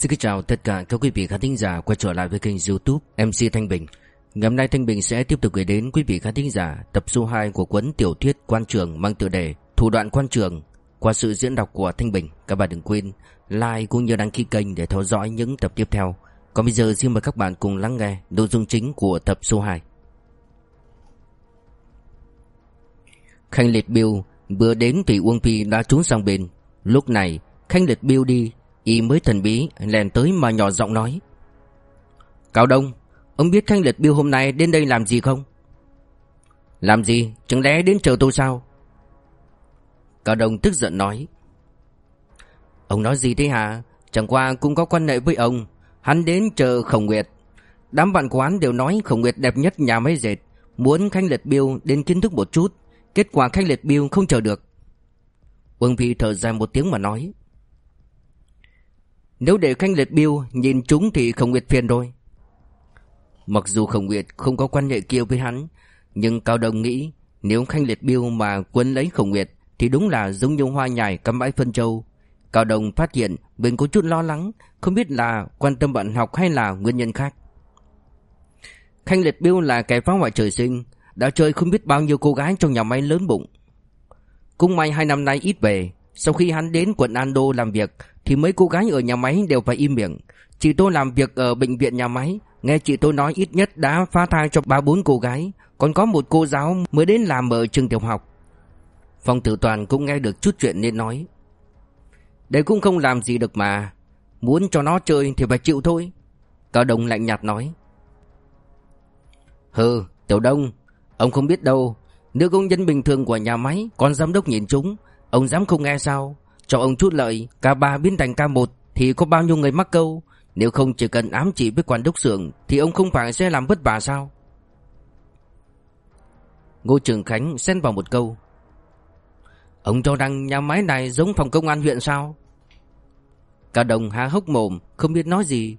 xin chào tất cả các quý vị khán thính giả quay trở lại với kênh youtube MC Thanh Bình. Ngày hôm nay Thanh Bình sẽ tiếp tục gửi đến quý vị khán thính giả tập số 2 của cuốn tiểu thuyết quan trường mang tựa đề Thủ đoạn quan trường qua sự diễn đọc của Thanh Bình. Các bạn đừng quên like cũng như đăng ký kênh để theo dõi những tập tiếp theo. Còn bây giờ xin mời các bạn cùng lắng nghe nội dung chính của tập số 2 Khanh Liệt Biêu vừa đến thì Uông Phi đã trốn sang bên. Lúc này, Khanh Liệt Biêu đi Y mới thần bí, lèn tới mà nhỏ giọng nói. Cao Đông, Ông biết Khanh Liệt biêu hôm nay đến đây làm gì không? Làm gì? Chẳng lẽ đến chờ tôi sao? Cao Đông tức giận nói. Ông nói gì thế hả? Chẳng qua cũng có quan hệ với ông. Hắn đến chờ Khổng Nguyệt. Đám bạn của hắn đều nói Khổng Nguyệt đẹp nhất nhà máy dệt. Muốn Khanh Liệt biêu đến kiến thức một chút. Kết quả Khanh Liệt biêu không chờ được. Vương Phi thở dài một tiếng mà nói nếu để Khanh Liệt Biêu nhìn chúng thì Khổng Nguyệt phiền rồi. Mặc dù Khổng Nguyệt không có quan hệ kia với hắn, nhưng Cao Đông nghĩ nếu Khanh Liệt Biêu mà quấn lấy Khổng Nguyệt thì đúng là giống như hoa nhài cắm bãi phân châu. Cao Đông phát hiện mình có chút lo lắng, không biết là quan tâm bạn học hay là nguyên nhân khác. Khanh Liệt Biêu là kẻ phá hoại trời sinh, đã chơi không biết bao nhiêu cô gái trong nhà máy lớn bụng. Cũng may hai năm nay ít về, sau khi hắn đến quận Ando làm việc thì mấy cô gái ở nhà máy đều phải im miệng. Chị tôi làm việc ở bệnh viện nhà máy, nghe chị tôi nói ít nhất đã phá thai cho ba bốn cô gái, còn có một cô giáo mới đến làm ở trường tiểu học. Phong Tử Toàn cũng nghe được chút chuyện nên nói. Đây cũng không làm gì được mà, muốn cho nó chơi thì phải chịu thôi. Cao Đông lạnh nhạt nói. Hừ, Tiểu Đông, ông không biết đâu, nữ công nhân bình thường của nhà máy, còn giám đốc nhìn chúng, ông dám không nghe sao? Cho ông chút lợi K3 biến thành K1 Thì có bao nhiêu người mắc câu? Nếu không chỉ cần ám chỉ với quản đốc xưởng Thì ông không phải sẽ làm vất vả sao? Ngô Trường Khánh xen vào một câu. Ông cho rằng nhà máy này giống phòng công an huyện sao? Cả đồng há hốc mồm, Không biết nói gì.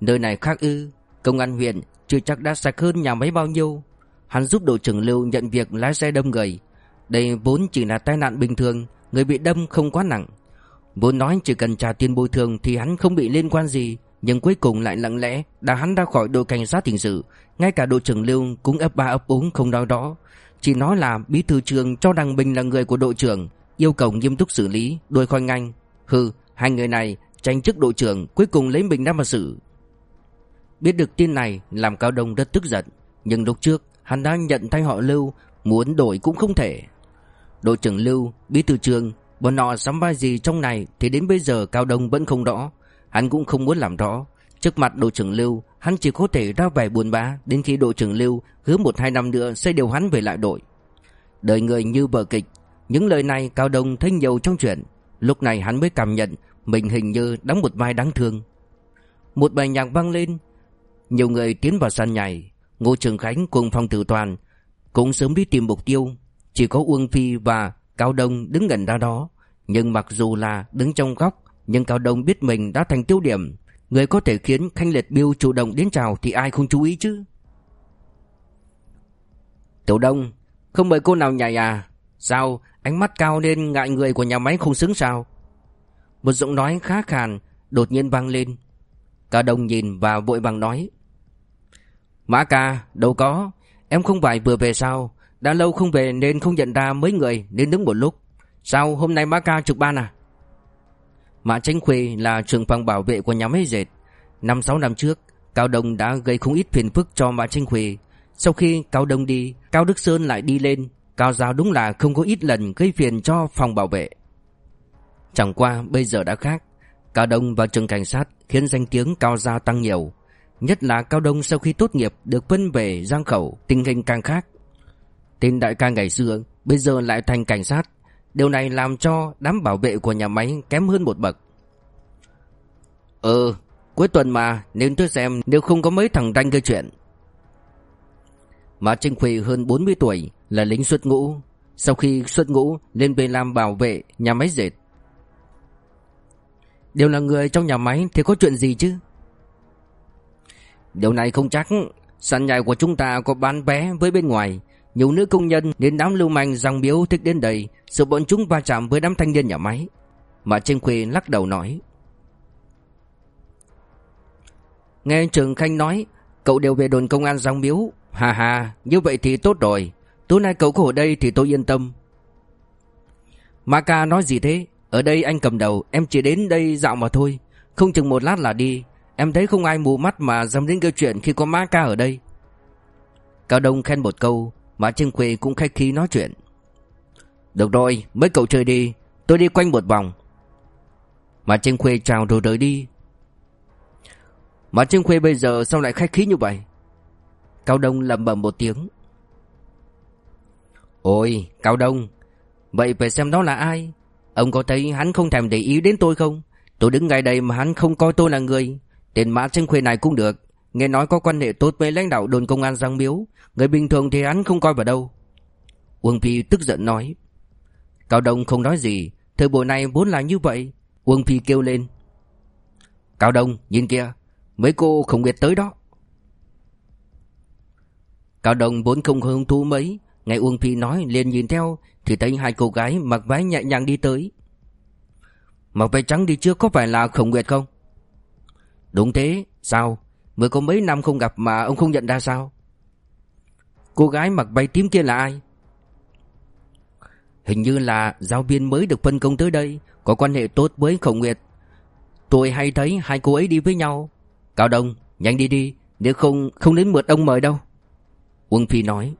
Nơi này khác ư, Công an huyện chưa chắc đã sạch hơn nhà máy bao nhiêu. Hắn giúp đội trưởng Lưu nhận việc lái xe đâm người. Đây vốn chỉ là tai nạn bình thường Người bị đâm không quá nặng. Vốn nói chỉ cần trả tiền bồi thường Thì hắn không bị liên quan gì, Nhưng cuối cùng lại lặng lẽ Đã hắn ra khỏi đội cảnh sát hình sự. Ngay cả đội trưởng Lưu cũng ấp ba ấp bốn không nói đó Chỉ nói là bí thư trường cho rằng Bình là người của đội trưởng, Yêu cầu nghiêm túc xử lý Đuôi khỏi ngành. Hừ, hai người này tranh chức đội trưởng, Cuối cùng lấy Bình ra mà xử. Biết được tin này, làm Cao Đông rất tức giận. Nhưng lúc trước, hắn đã nhận thay họ Lưu, Muốn đổi cũng không thể. Đội trưởng Lưu, bí thư trường, bọn họ sắm vai gì trong này thì đến bây giờ Cao Đông vẫn không rõ. Hắn cũng không muốn làm rõ. Trước mặt đội trưởng Lưu, hắn chỉ có thể ra vẻ buồn bã đến khi đội trưởng Lưu hứa một hai năm nữa sẽ điều hắn về lại đội. Đời người như vở kịch, những lời này Cao Đông thấy nhiều trong chuyện. Lúc này hắn mới cảm nhận mình hình như đóng một vai đáng thương. Một bài nhạc vang lên, nhiều người tiến vào sân nhảy. Ngô Trường Khánh cùng Phong Tử Toàn cũng sớm đi tìm mục tiêu chỉ có Uông Phi và Cao Đông đứng gần ra đó. Nhưng mặc dù là đứng trong góc, Nhưng Cao Đông biết mình đã thành tiêu điểm. Người có thể khiến Khanh Liệt Biêu chủ động đến chào Thì ai không chú ý chứ? Tiểu Đông, Không mời cô nào nhảy à? Sao, ánh mắt cao nên ngại người của nhà máy không xứng sao? Một giọng nói khá khàn Đột nhiên vang lên. Cao Đông nhìn và vội vàng nói. Mã ca, đâu có. Em không phải vừa về sao? Đã lâu không về nên không nhận ra mấy người nên đứng một lúc. Sao hôm nay má Ca trực ban à? Mã Tránh Khuê là trưởng phòng bảo vệ của nhà máy dệt. Năm sáu năm trước, Cao Đông đã gây không ít phiền phức cho Mã Tránh Khuê. Sau khi Cao Đông đi, Cao Đức Sơn lại đi lên. Cao Giao đúng là không có ít lần gây phiền cho phòng bảo vệ. Chẳng qua bây giờ đã khác. Cao Đông vào trường cảnh sát khiến danh tiếng Cao Giao tăng nhiều. Nhất là Cao Đông sau khi tốt nghiệp được phân về Giang Khẩu, Tình hình càng khác. Tên đại ca ngày xưa, Bây giờ lại thành cảnh sát. Điều này làm cho đám bảo vệ của nhà máy Kém hơn một bậc. Ừ Cuối tuần mà, Nên tôi xem nếu không có mấy thằng ranh gây chuyện. Mã Trinh Khuê hơn 40 tuổi, Là lính xuất ngũ. Sau khi xuất ngũ, lên về làm bảo vệ Nhà máy dệt. Đều là người trong nhà máy Thì có chuyện gì chứ? Điều này không chắc. Sàn nhảy của chúng ta có bán vé với bên ngoài nhiều nữ công nhân đến đám lưu manh răng biếu thích đến đây sự bọn chúng va chạm với đám thanh niên nhà máy. Mà Trinh Khuê lắc đầu nói, Nghe Trường Khanh nói, Cậu đều về đồn công an răng biếu. Hà hà như vậy thì tốt rồi. Tối nay cậu có ở đây thì tôi yên tâm. Ma ca nói gì thế? Ở đây anh cầm đầu, Em chỉ đến đây dạo mà thôi. Không chừng một lát là đi. Em thấy không ai mù mắt mà dám đến câu chuyện khi có Ma ca ở đây. Cao Đông khen một câu Mã Trương Khuê cũng khách khí nói chuyện. Được rồi, mấy cậu chơi đi, Tôi đi quanh một vòng. Mã Trương Khuê chào rồi rời đi. Mã Trương Khuê bây giờ sao lại khách khí như vậy? Cao Đông lẩm bẩm một tiếng. Ôi, Cao Đông, Vậy phải xem đó là ai? Ông có thấy hắn không thèm để ý đến tôi không? Tôi đứng ngay đây mà hắn không coi tôi là người. Tên Mã Trương Khuê này cũng được. Nghe nói có quan hệ tốt với lãnh đạo đồn công an Giang Miếu. Người bình thường thì hắn không coi vào đâu. Uông Phi tức giận nói. Cao Đông không nói gì. Thời buổi này vốn là như vậy. Uông Phi kêu lên. Cao Đông nhìn kia, Mấy cô không biết tới đó. Cao Đông vốn không hứng thú mấy. Nghe Uông Phi nói liền nhìn theo Thì thấy hai cô gái mặc váy nhẹ nhàng đi tới. Mặc váy trắng đi trước có phải là Khổng Nguyệt không? Đúng thế, sao? Mới có mấy năm không gặp mà ông không nhận ra sao? Cô gái mặc váy tím kia là ai? Hình như là giáo viên mới được phân công tới đây Có quan hệ tốt với Khổng Nguyệt. Tôi hay thấy hai cô ấy đi với nhau. Cao Đông, nhanh đi đi Nếu không, không đến mượt ông mời đâu. Uông Phi nói.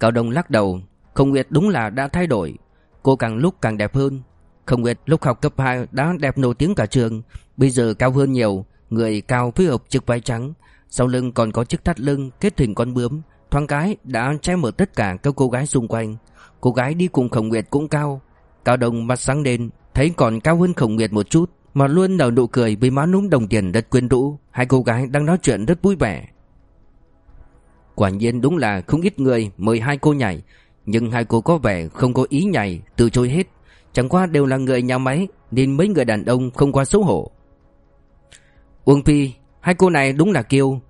Cao Đông lắc đầu. Khổng Nguyệt đúng là đã thay đổi. Cô càng lúc càng đẹp hơn. Khổng Nguyệt lúc học cấp 2 đã đẹp nổi tiếng cả trường. Bây giờ cao hơn nhiều. Người cao phối hợp chiếc váy trắng. Sau lưng còn có chiếc thắt lưng kết hình con bướm. Thoáng cái đã che mở tất cả các cô gái xung quanh. Cô gái đi cùng Khổng Nguyệt cũng cao. Cao đồng mắt sáng lên, Thấy còn cao hơn Khổng Nguyệt một chút, Mà luôn nở nụ cười với má núm đồng tiền đất quyến rũ. Hai cô gái đang nói chuyện rất vui vẻ. Quả nhiên đúng là không ít người mời hai cô nhảy, Nhưng hai cô có vẻ không có ý nhảy, Từ chối hết. Chẳng qua đều là người nhà máy, Nên mấy người đàn ông không qua xấu hổ. Uông Phi, Hai cô này đúng là kiêu.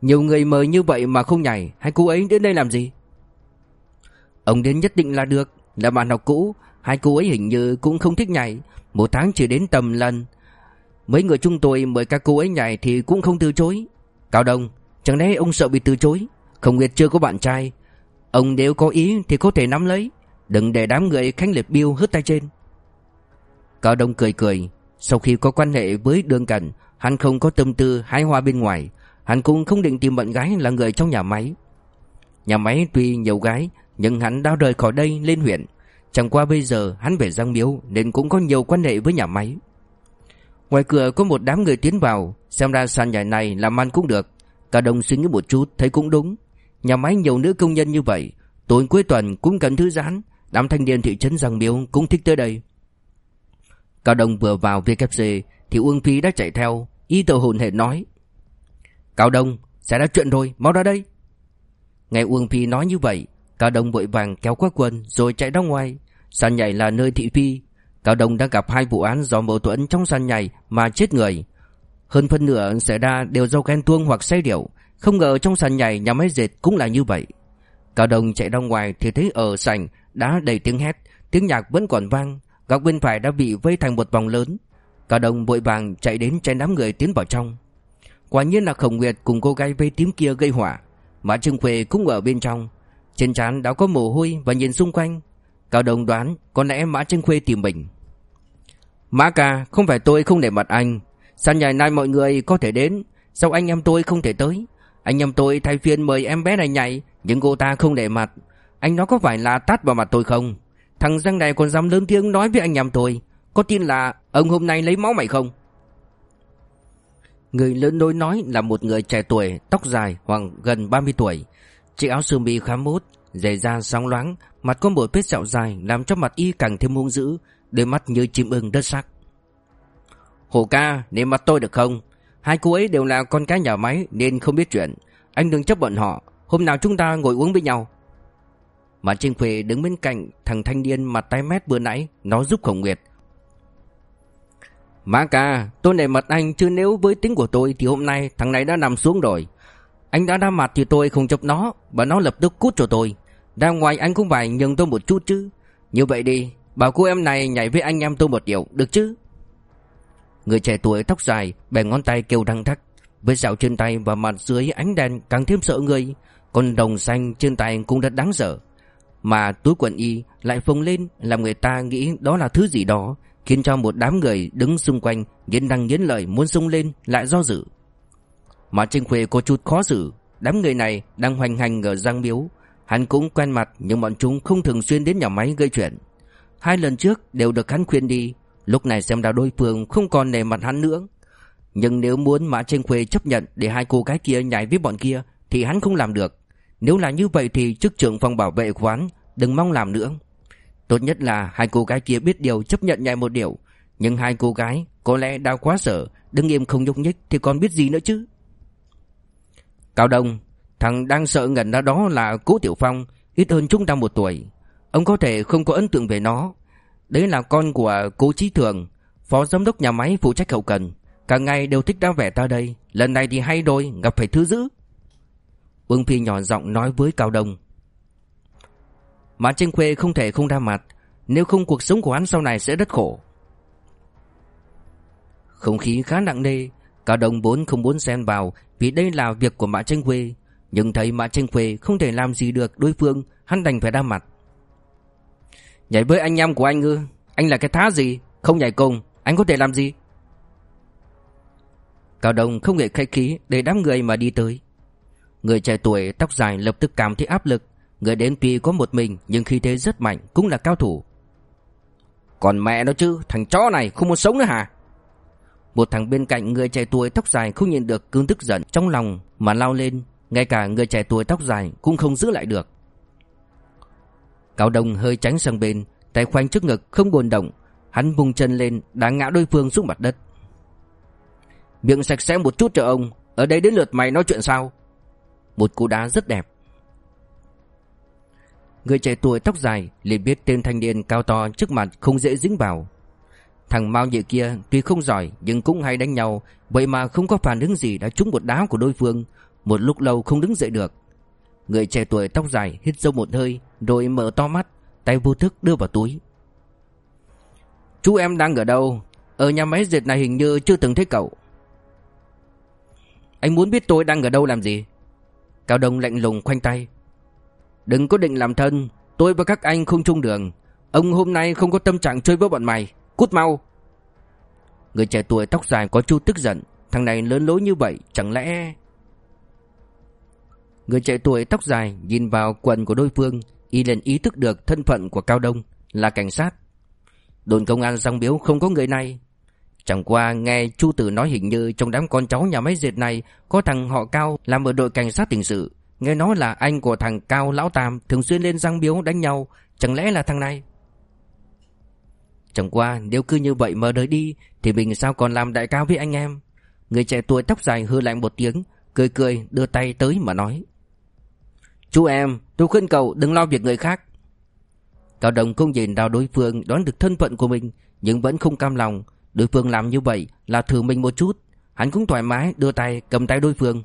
Nhiều người mời như vậy mà không nhảy, Hai cô ấy đến đây làm gì? Ông đến nhất định là được, Là bạn học cũ. Hai cô ấy hình như cũng không thích nhảy. Một tháng chỉ đến tầm lần. Mấy người chúng tôi mời các cô ấy nhảy Thì cũng không từ chối. Cao Đông, Chẳng lẽ ông sợ bị từ chối? Không Nguyệt chưa có bạn trai. Ông nếu có ý thì có thể nắm lấy. Đừng để đám người khánh liệt biêu hứt tay trên. Cao Đông cười cười. Sau khi có quan hệ với Đường Cẩn Hắn không có tâm tư hái hoa bên ngoài. Hắn cũng không định tìm bạn gái là người trong nhà máy. Nhà máy tuy nhiều gái, Nhưng hắn đã rời khỏi đây lên huyện. Chẳng qua bây giờ hắn về Giang Miếu Nên cũng có nhiều quan hệ với nhà máy. Ngoài cửa có một đám người tiến vào, Xem ra sàn nhà này làm ăn cũng được. Cả đồng suy nghĩ một chút, thấy cũng đúng. Nhà máy nhiều nữ công nhân như vậy, Tối cuối tuần cũng cần thư giãn. Đám thanh niên thị trấn Giang Miếu cũng thích tới đây. Cao Đông vừa vào VKC Thì Uông Phi đã chạy theo Y tờ hồn hề nói. Cao Đông sẽ ra chuyện rồi, mau ra đây. Nghe Uông Phi nói như vậy, Cao Đông vội vàng kéo quát quần Rồi chạy ra ngoài. Sàn nhảy là nơi thị phi. Cao Đông đã gặp hai vụ án do mâu thuẫn trong sàn nhảy Mà chết người. Hơn phân nửa xảy ra đều do ghen tuông hoặc say điệu Không ngờ trong sàn nhảy nhà máy dệt cũng là như vậy. Cao Đông chạy ra ngoài thì thấy ở sảnh đã đầy tiếng hét, Tiếng nhạc vẫn còn vang. Góc bên phải đã bị vây thành một vòng lớn. Cả đồng vội vàng chạy đến chen đám người tiến vào trong. Quả nhiên là Khổng Nguyệt cùng cô gái vây tím kia gây hỏa Mã Trương Khuê cũng ở bên trong. Trên trán đã có mồ hôi và nhìn xung quanh. Cao đồng đoán có lẽ Mã Trương Khuê tìm mình. Mã ca, không phải tôi không để mặt anh. Sàn ngày nay mọi người có thể đến? Sao anh em tôi không thể tới? Anh em tôi thay phiên mời em bé này nhảy, Nhưng cô ta không để mặt. Anh nó có phải là tát vào mặt tôi không? Thằng răng này còn dám lớn tiếng nói với anh em tôi. Có tin là ông hôm nay lấy máu mày không? Người lớn nối nói là một người trẻ tuổi, Tóc dài khoảng gần 30 tuổi. Chiếc áo sơ mi khá mốt Giày da sáng loáng, Mặt có một vết sẹo dài Làm cho mặt y càng thêm hung dữ, Đôi mắt như chim ưng đất sắc Hồ ca, nể mặt tôi được không? Hai cô ấy đều là con cái nhà máy Nên không biết chuyện. Anh đừng chấp bọn họ. Hôm nào chúng ta ngồi uống với nhau. Mà Trinh Khuê đứng bên cạnh Thằng thanh niên mặt tái mét vừa nãy, Nó giúp Khổng Nguyệt. Má ca, tôi nể mặt anh, Chứ nếu với tính của tôi Thì hôm nay thằng này đã nằm xuống rồi. Anh đã đa mặt thì tôi không chấp nó, Và nó lập tức cút cho tôi. Ra ngoài anh cũng phải nhường tôi một chút chứ. Như vậy đi, Bảo cô em này nhảy với anh em tôi một điều Được chứ? Người trẻ tuổi tóc dài Bè ngón tay kêu đăng thắc, Với dạo trên tay và mặt dưới ánh đèn càng thêm sợ người. Còn đồng xanh trên tay cũng rất đáng sợ. Mà túi quần y lại phồng lên, Làm người ta nghĩ đó là thứ gì đó, Khiến cho một đám người đứng xung quanh, Nghiến răng nghiến lợi muốn sung lên, Lại do dự. Mà Trinh Khuê có chút khó xử, Đám người này đang hoành hành ở Giang Miếu. Hắn cũng quen mặt, Nhưng bọn chúng không thường xuyên đến nhà máy gây chuyện. Hai lần trước đều được hắn khuyên đi, Lúc này xem ra đối phương không còn nề mặt hắn nữa. Nhưng nếu muốn Mã Trinh Khuê chấp nhận Để hai cô gái kia nhảy với bọn kia, Thì hắn không làm được. Nếu là như vậy thì chức trưởng phòng bảo vệ quán Đừng mong làm nữa. Tốt nhất là hai cô gái kia biết điều, chấp nhận nhạy một điều Nhưng hai cô gái có lẽ đã quá sợ, Đứng im không nhúc nhích thì còn biết gì nữa chứ? Cao Đông, Thằng đang sợ ngẩn ra đó là Cố Tiểu Phong, Ít hơn chúng ta một tuổi. Ông có thể không có ấn tượng về nó. Đấy là con của Cố Chí Thường, Phó giám đốc nhà máy phụ trách hậu cần. Cả ngày đều thích ra vẻ ta đây, Lần này thì hay đôi gặp phải thứ dữ. Ưng Phi nhỏ giọng nói với Cao Đông. Mã Trinh Khuê không thể không ra mặt, Nếu không cuộc sống của hắn sau này sẽ rất khổ. Không khí khá nặng nề, Cao Đông vốn không muốn xen vào Vì đây là việc của Mã Trinh Khuê, Nhưng thấy Mã Trinh Khuê không thể làm gì được đối phương, Hắn đành phải ra mặt. Nhảy với anh em của anh ư? Anh là cái thá gì? Không nhảy cùng, Anh có thể làm gì? Cao Đông không hề khách khí Để đám người mà đi tới. Người trẻ tuổi tóc dài lập tức cảm thấy áp lực. Người đến tuy có một mình Nhưng khi thế rất mạnh Cũng là cao thủ. Còn mẹ nó chứ Thằng chó này không muốn sống nữa hả? Một thằng bên cạnh người trẻ tuổi tóc dài Không nhìn được cương tức giận trong lòng Mà lao lên. Ngay cả người trẻ tuổi tóc dài Cũng không giữ lại được. Cao Đông hơi tránh sang bên, tay khoanh trước ngực không buồn động, hắn vùng chân lên đá ngã đối phương xuống mặt đất. Miệng sạch sẽ một chút cho ông, ở đây đến lượt mày nói chuyện sao? Một cú đá rất đẹp. Người trẻ tuổi tóc dài liền biết tên thanh niên cao to trước mặt không dễ dính vào. Thằng Mao nhị kia tuy không giỏi nhưng cũng hay đánh nhau, vậy mà không có phản ứng gì đã trúng một đá của đối phương, một lúc lâu không đứng dậy được. Người trẻ tuổi tóc dài hít sâu một hơi Rồi mở to mắt Tay vô thức đưa vào túi Chú em đang ở đâu Ở nhà máy dệt này hình như chưa từng thấy cậu Anh muốn biết tôi đang ở đâu làm gì Cao Đông lạnh lùng khoanh tay. Đừng có định làm thân Tôi và các anh không chung đường. Ông hôm nay không có tâm trạng chơi với bọn mày. Cút mau. Người trẻ tuổi tóc dài có chút tức giận. Thằng này lớn lối như vậy Chẳng lẽ Người trẻ tuổi tóc dài nhìn vào quần của đối phương, y liền ý thức được thân phận của Cao Đông là cảnh sát. Đồn công an Giang Biếu không có người này. Chẳng qua nghe Chu Tử nói hình như trong đám con cháu nhà máy dệt này có thằng họ Cao làm ở đội cảnh sát tình sự. Nghe nói là anh của thằng Cao Lão Tam thường xuyên lên răng Biếu đánh nhau, chẳng lẽ là thằng này? Chẳng qua nếu cứ như vậy mà đời đi thì mình sao còn làm đại cao với anh em? Người trẻ tuổi tóc dài hư lạnh một tiếng, cười cười đưa tay tới mà nói. Chú em, tôi khuyên cậu đừng lo việc người khác. Cao Đồng không nhìn vào đối phương đoán được thân phận của mình, nhưng vẫn không cam lòng. Đối phương làm như vậy là thử mình một chút. Hắn cũng thoải mái đưa tay cầm tay đối phương.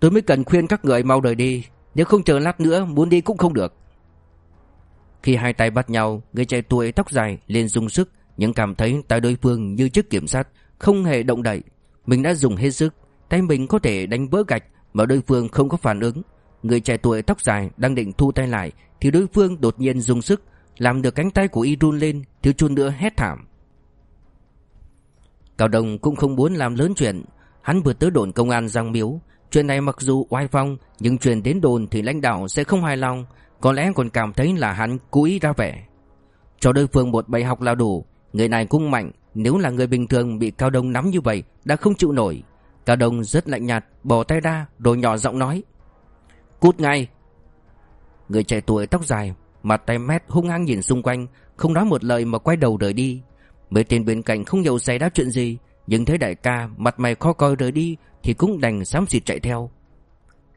Tôi mới cần khuyên các người mau rời đi, nếu không chờ lát nữa muốn đi cũng không được. Khi hai tay bắt nhau, người trẻ tuổi tóc dài liền dùng sức, nhưng cảm thấy tay đối phương như chiếc kiểm sát, không hề động đậy. Mình đã dùng hết sức, tay mình có thể đánh vỡ gạch mà đối phương không có phản ứng, Người trẻ tuổi tóc dài đang định thu tay lại Thì đối phương đột nhiên dùng sức Làm được cánh tay của y run lên Thiếu chút nữa hét thảm Cao Đồng cũng không muốn làm lớn chuyện. Hắn vừa tới đồn công an Giang Miếu. Chuyện này mặc dù oai phong, Nhưng truyền đến đồn thì lãnh đạo sẽ không hài lòng. Có lẽ còn cảm thấy là hắn cố ý ra vẻ. Cho đối phương một bài học là đủ. Người này cũng mạnh. Nếu là người bình thường bị Cao Đông nắm như vậy, Đã không chịu nổi. Cao Đông rất lạnh nhạt, Bỏ tay ra, rồi nhỏ giọng nói. Cút ngay. Người trẻ tuổi tóc dài, Mặt tay mét hung hăng nhìn xung quanh, Không nói một lời mà quay đầu rời đi. Mấy tên bên cạnh không hiểu xảy ra chuyện gì Nhưng thấy đại ca mặt mày khó coi rời đi Thì cũng đành xám xịt chạy theo.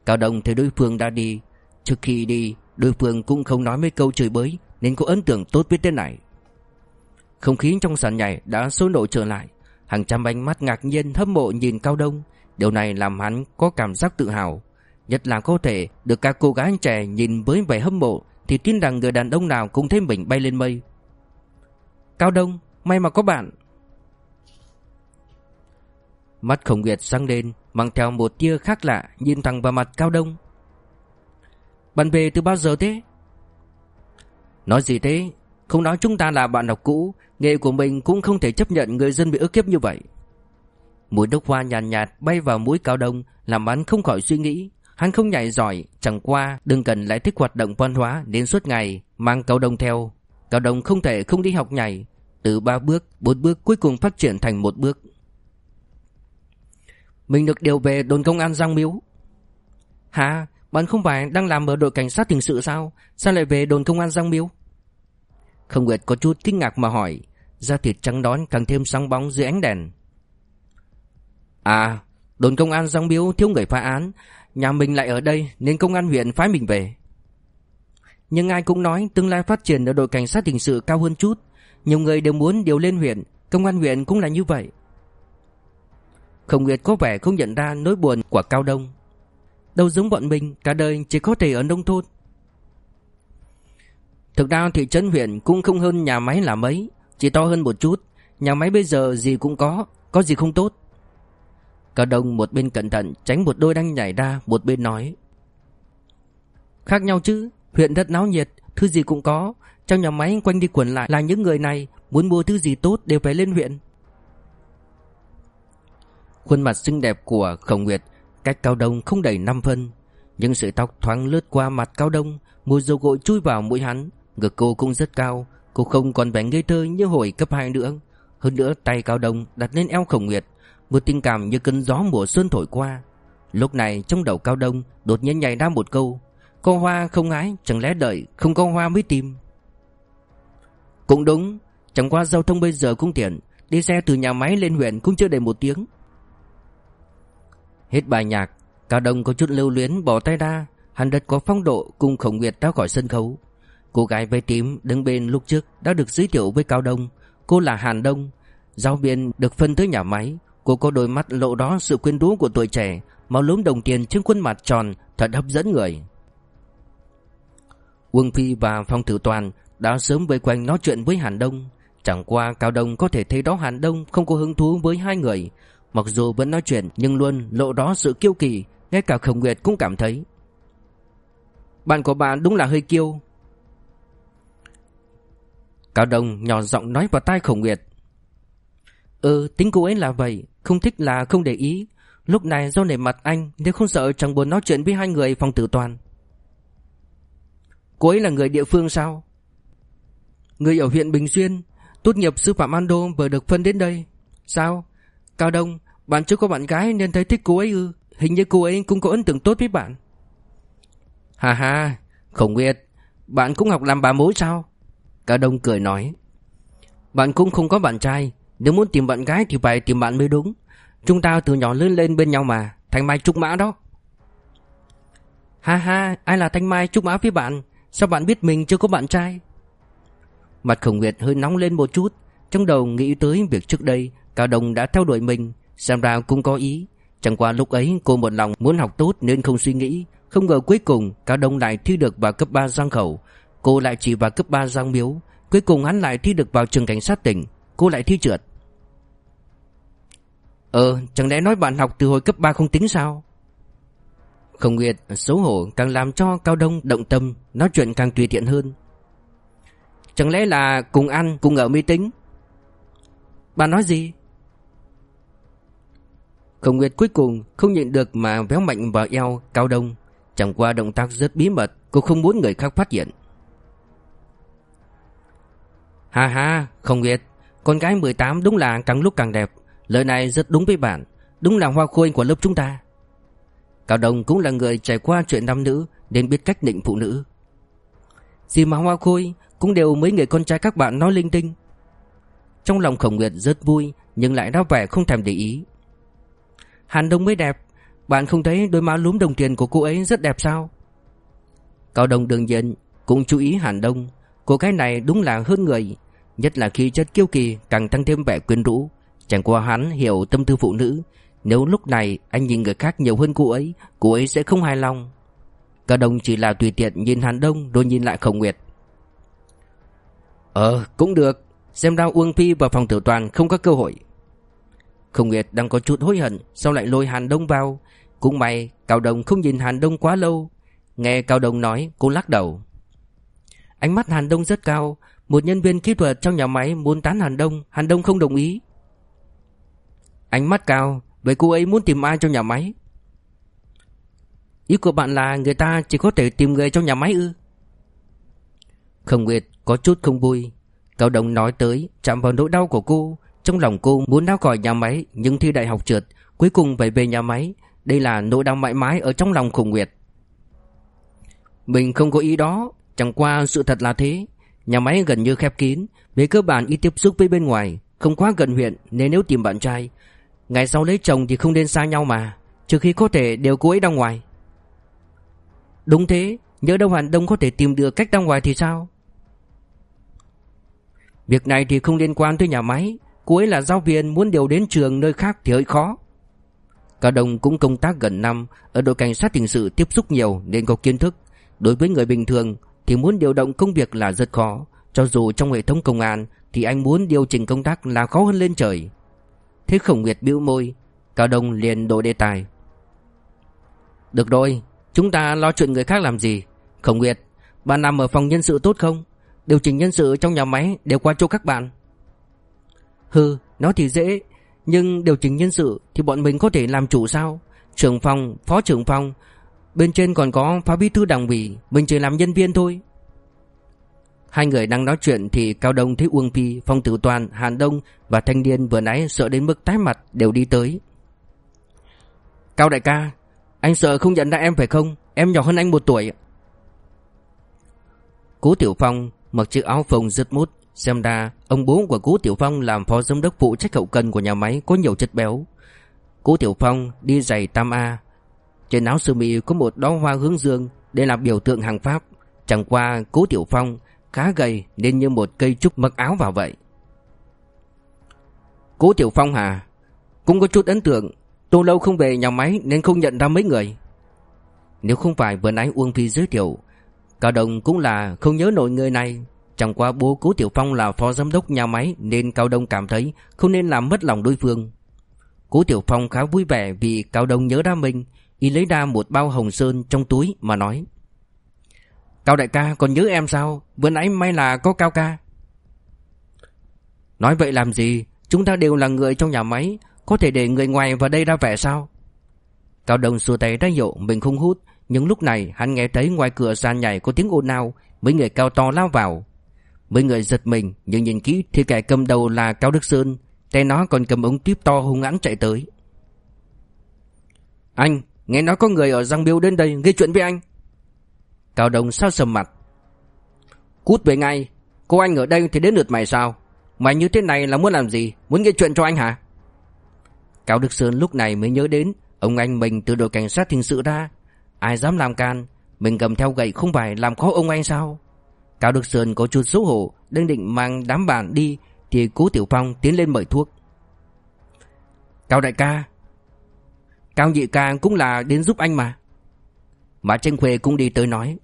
Cao Đông thấy đối phương đã đi Trước khi đi Đối phương cũng không nói mấy câu chửi bới Nên có ấn tượng tốt với tên này. Không khí trong sàn nhảy đã sôi nổi trở lại Hàng trăm ánh mắt ngạc nhiên hâm mộ nhìn Cao Đông. Điều này làm hắn có cảm giác tự hào Nhất là có thể được các cô gái trẻ nhìn với vẻ hâm mộ Thì tin rằng người đàn ông nào cũng thấy mình bay lên mây. Cao Đông, may mà có bạn. Mắt Khổng Nguyệt sáng lên Mang theo một tia khác lạ Nhìn thẳng vào mặt Cao Đông. Bạn về từ bao giờ thế? Nói gì thế? Không nói chúng ta là bạn học cũ Nghề của mình cũng không thể chấp nhận người dân bị ức kiếp như vậy. Mùi nước hoa nhàn nhạt, nhạt bay vào mũi Cao Đông Làm hắn không khỏi suy nghĩ. Hắn không nhảy giỏi Chẳng qua đừng cần lại thích hoạt động văn hóa Đến suốt ngày Mang Cao Đông theo. Cao Đông không thể không đi học nhảy. Từ ba bước, bốn bước cuối cùng phát triển thành một bước Mình được điều về đồn công an Giang Miếu Hả? Bạn không phải đang làm ở đội cảnh sát hình sự sao? Sao lại về đồn công an Giang Miếu? Không Nguyệt có chút kinh ngạc mà hỏi Da thịt trắng đón càng thêm sáng bóng dưới ánh đèn À Đồn công an Giang Miếu thiếu người phá án Nhà mình lại ở đây nên công an huyện phái mình về Nhưng ai cũng nói tương lai phát triển ở đội cảnh sát hình sự cao hơn chút nhiều người đều muốn điều lên huyện, Công an huyện cũng là như vậy. Không Nguyệt có vẻ không nhận ra nỗi buồn của Cao Đông. Đâu giống bọn mình, Cả đời chỉ có thể ở nông thôn. Thực ra thị trấn huyện cũng không hơn nhà máy là mấy, Chỉ to hơn một chút. Nhà máy bây giờ gì cũng có Có gì không tốt. Cao Đông một bên cẩn thận Tránh một đôi đang nhảy ra, Một bên nói. Khác nhau chứ, Huyện rất náo nhiệt, Thứ gì cũng có trong nhà máy quanh đi quẩn lại Là những người này, Muốn mua thứ gì tốt đều phải lên huyện. Khuôn mặt xinh đẹp của Khổng Nguyệt Cách Cao Đông không đầy 5 phân, Nhưng sợi tóc thoáng lướt qua mặt Cao Đông, Mùi dầu gội chui vào mũi hắn. Ngực cô cũng rất cao, Cô không còn vẻ ngây thơ như hồi cấp 2 nữa. Hơn nữa, tay Cao Đông đặt lên eo Khổng Nguyệt, Một tình cảm như cơn gió mùa xuân thổi qua. Lúc này, trong đầu Cao Đông Đột nhiên nhảy ra một câu, Có hoa không ái, Chẳng lẽ đợi không có hoa mới tìm? Cũng đúng, Chẳng qua giao thông bây giờ cũng tiện, Đi xe từ nhà máy lên huyện cũng chưa đầy một tiếng. Hết bài nhạc Cao Đông có chút lưu luyến bỏ tay ra Hắn đất có phong độ cùng Khổng Nguyệt ra khỏi sân khấu. Cô gái váy tím đứng bên lúc trước đã được giới thiệu với Cao Đông. Cô là Hàn Đông, Giáo viên được phân tới nhà máy. Cô có đôi mắt lộ đó sự quyến rũ của tuổi trẻ Máu lúm đồng tiền trên khuôn mặt tròn, Thật hấp dẫn người. Uông Phi và Phong Tử Toàn đã sớm vây quanh nói chuyện với Hàn Đông. Chẳng qua Cao Đông có thể thấy đó Hàn Đông Không có hứng thú với hai người. Mặc dù vẫn nói chuyện, Nhưng luôn lộ đó sự kiêu kỳ, Ngay cả Khổng Nguyệt cũng cảm thấy. Bạn của bạn đúng là hơi kiêu. Cao Đông nhỏ giọng nói vào tai Khổng Nguyệt. Ừ tính cô ấy là vậy, Không thích là không để ý. Lúc này do nể mặt anh Nếu không sợ chẳng buồn nói chuyện với hai người phòng tử toàn. Cô ấy là người địa phương sao? Người ở huyện Bình Xuyên, Tốt nghiệp sư phạm Ando vừa được phân đến đây. Sao? Cao Đông, Bạn chưa có bạn gái nên thấy thích cô ấy ư? Hình như cô ấy cũng có ấn tượng tốt với bạn. Hà hà Khổng Nguyệt Bạn cũng học làm bà mối sao? Cao Đông cười nói. Bạn cũng không có bạn trai. Nếu muốn tìm bạn gái thì phải tìm bạn mới đúng. Chúng ta từ nhỏ lớn lên bên nhau mà. Thanh Mai Trúc Mã đó. Ha ha, Ai là Thanh Mai Trúc Mã với bạn? Sao bạn biết mình chưa có bạn trai? Mặt Khổng Nguyệt hơi nóng lên một chút, Trong đầu nghĩ tới việc trước đây Cao Đông đã theo đuổi mình, Xem ra cũng có ý. Chẳng qua lúc ấy cô một lòng muốn học tốt nên không suy nghĩ, Không ngờ cuối cùng Cao Đông lại thi được vào cấp 3 Giang Khẩu. Cô lại chỉ vào cấp 3 Giang Miếu, Cuối cùng hắn lại thi được vào trường cảnh sát tỉnh, Cô lại thi trượt. Ờ chẳng lẽ nói bạn học từ hồi cấp 3 không tính sao? Không Nguyệt xấu hổ càng làm cho Cao Đông động tâm, Nói chuyện càng tùy tiện hơn. Chẳng lẽ là cùng ăn cùng ở mi tính bà nói gì? Khổng Nguyệt cuối cùng không nhịn được mà véo mạnh vào eo Cao Đông. Chẳng qua động tác rất bí mật Cô không muốn người khác phát hiện. Ha ha, Khổng Nguyệt Con gái 18 đúng là càng lúc càng đẹp. Lời này rất đúng với bạn Đúng là hoa khôi của lớp chúng ta. Cao Đông cũng là người trải qua chuyện nam nữ Nên biết cách định phụ nữ. Gì mà hoa khôi cũng đều mấy người con trai các bạn nói linh tinh. Trong lòng Khổng Nguyệt rất vui, Nhưng lại ra vẻ không thèm để ý. Hàn Đông mới đẹp, Bạn không thấy đôi má lúm đồng tiền của cô ấy rất đẹp sao? Cao Đông đương nhiên Cũng chú ý Hàn Đông. Cô gái này đúng là hơn người, Nhất là khi chất kiêu kỳ, càng tăng thêm vẻ quyến rũ. Chẳng qua hắn hiểu tâm tư phụ nữ, Nếu lúc này anh nhìn người khác nhiều hơn cô ấy Cô ấy sẽ không hài lòng. Cao đồng chỉ là tùy tiện nhìn Hàn Đông Rồi nhìn lại Khổng Nguyệt. Ờ cũng được. Xem ra Uông Phi và phòng Tiểu toàn không có cơ hội. Không Nguyệt đang có chút hối hận, Sao lại lôi Hàn Đông vào? Cũng may, Cao Đồng không nhìn Hàn Đông quá lâu. Nghe Cao Đồng nói, cô lắc đầu. Ánh mắt Hàn Đông rất cao. Một nhân viên kỹ thuật trong nhà máy muốn tán Hàn Đông. Hàn Đông không đồng ý. Ánh mắt cao. Vậy cô ấy muốn tìm ai trong nhà máy? Ý của bạn là người ta chỉ có thể tìm người trong nhà máy ư? Không Nguyệt có chút không vui. Cao Đông nói tới, chạm vào nỗi đau của cô. Trong lòng cô muốn ra khỏi nhà máy, Nhưng thi đại học trượt, Cuối cùng phải về nhà máy. Đây là nỗi đau mãi mãi ở trong lòng Khổng Nguyệt. Mình không có ý đó. Chẳng qua sự thật là thế. Nhà máy gần như khép kín. Về cơ bản ít tiếp xúc với bên ngoài, Không quá gần huyện, nên nếu tìm bạn trai, Ngày sau lấy chồng thì không nên xa nhau mà. Trừ khi có thể đều cô ấy ra ngoài. Đúng thế. Nhớ đâu Hàn Đông có thể tìm được cách ra ngoài thì sao? Việc này thì không liên quan tới nhà máy. Cô ấy là giáo viên, muốn điều đến trường nơi khác thì hơi khó. Cao đồng cũng công tác gần năm, Ở đội cảnh sát hình sự tiếp xúc nhiều nên có kiến thức. Đối với người bình thường thì muốn điều động công việc là rất khó. Cho dù trong hệ thống công an Thì anh muốn điều chỉnh công tác là khó hơn lên trời. Thế Khổng Nguyệt bĩu môi, Cao Đông liền đổi đề tài. Được rồi, Chúng ta lo chuyện người khác làm gì? Khổng Nguyệt, Bạn nằm ở phòng nhân sự tốt không? Điều chỉnh nhân sự trong nhà máy đều qua chỗ các bạn Hừ Nó thì dễ Nhưng điều chỉnh nhân sự Thì bọn mình có thể làm chủ sao Trưởng phòng, phó trưởng phòng Bên trên còn có phó bí thư đảng ủy Mình chỉ làm nhân viên thôi Hai người đang nói chuyện thì Cao Đông thấy Uông Phi, Phong Tử Toàn, Hàn Đông và thanh niên vừa nãy sợ đến mức tái mặt đều đi tới. Cao đại ca, anh sợ không nhận ra em phải không? Em nhỏ hơn anh một tuổi. Cố Tiểu Phong mặc chiếc áo phông rất mút, xem ra ông bố của Cố Tiểu Phong làm phó giám đốc phụ trách hậu cần của nhà máy có nhiều chất béo. Cố Tiểu Phong đi giày tam A, trên áo sơ mi có một đóa hoa hướng dương Đây là biểu tượng hàng Pháp. Chẳng qua Cố Tiểu Phong khá gầy Nên như một cây trúc mặc áo vào vậy. Cố Tiểu Phong hả? Cũng có chút ấn tượng. Tô lâu không về nhà máy nên không nhận ra mấy người. Nếu không phải vừa nãy Uông Phi giới thiệu Cao Đông cũng là không nhớ nổi người này. Chẳng qua bố Cố Tiểu Phong là phó giám đốc nhà máy Nên Cao Đông cảm thấy không nên làm mất lòng đối phương. Cố Tiểu Phong khá vui vẻ vì Cao Đông nhớ ra mình, Y lấy ra một bao hồng sơn trong túi mà nói, Cao đại ca, còn nhớ em sao? Vừa nãy may là có Cao ca. Nói vậy làm gì? Chúng ta đều là người trong nhà máy, Có thể để người ngoài vào đây ra vẻ sao? Cao đông xua tay ra hiệu mình không hút nhưng lúc này hắn nghe thấy ngoài cửa sàn nhảy có tiếng ồn ào, Mấy người cao to lao vào. Mấy người giật mình, Nhưng nhìn kỹ thì kẻ cầm đầu là Cao Đức Sơn, Tay nó còn cầm ống tiếp to hung hãn chạy tới. Anh, Nghe nói có người ở Giang Biêu đến đây gây chuyện với anh. Cao Đông sao sầm mặt. Cút về ngay, Cô anh ở đây thì đến lượt mày sao? Mày như thế này là muốn làm gì? Muốn gây chuyện cho anh hả? Cao Đức Sơn lúc này mới nhớ đến, Ông anh mình từ đội cảnh sát hình sự ra Ai dám làm can? Mình cầm theo gậy không phải làm khó ông anh sao? Cao Đức Sơn có chút xấu hổ, Đang định mang đám bạn đi, Thì cố Tiểu Phong tiến lên mời thuốc. Cao đại ca. Cao nhị ca cũng là đến giúp anh mà. Mã Tranh Khuê cũng đi tới nói.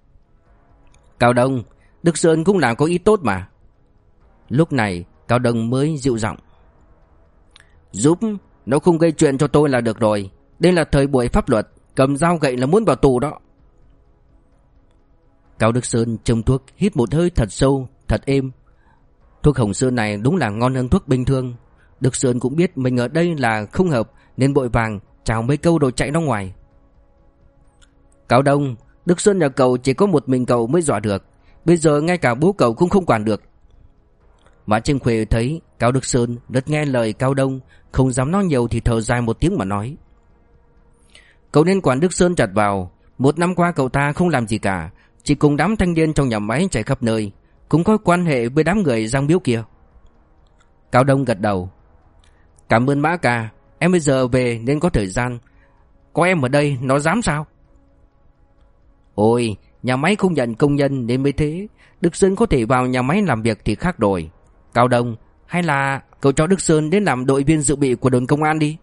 Cao Đông, Đức Sơn cũng là có ý tốt mà. Lúc này, Cao Đông mới dịu giọng. Giúp, Nó không gây chuyện cho tôi là được rồi. Đây là thời buổi pháp luật. Cầm dao gậy là muốn vào tù đó. Cao Đức Sơn châm thuốc, Hít một hơi thật sâu, Thật êm. Thuốc hồng sơn này đúng là ngon hơn thuốc bình thường. Đức Sơn cũng biết mình ở đây là không hợp, Nên bội vàng, Chào mấy câu rồi chạy ra ngoài. Cao Đông, Đức Sơn nhà cậu chỉ có một mình cậu mới dọa được. Bây giờ ngay cả bố cậu cũng không quản được. Mã Trinh Khuê thấy Cao Đức Sơn rất nghe lời Cao Đông, Không dám nói nhiều thì thở dài một tiếng mà nói. Cậu nên quản Đức Sơn chặt vào. Một năm qua cậu ta không làm gì cả, Chỉ cùng đám thanh niên trong nhà máy chạy khắp nơi, Cũng có quan hệ với đám người giang biếu kia. Cao Đông gật đầu. Cảm ơn Mã Cà Em bây giờ về nên có thời gian. Có em ở đây, nó dám sao? Ôi, Nhà máy không nhận công nhân nên mới thế. Đức Sơn có thể vào nhà máy làm việc thì khác rồi. Cao Đông, Hay là cậu cho Đức Sơn đến làm đội viên dự bị của đồn công an đi?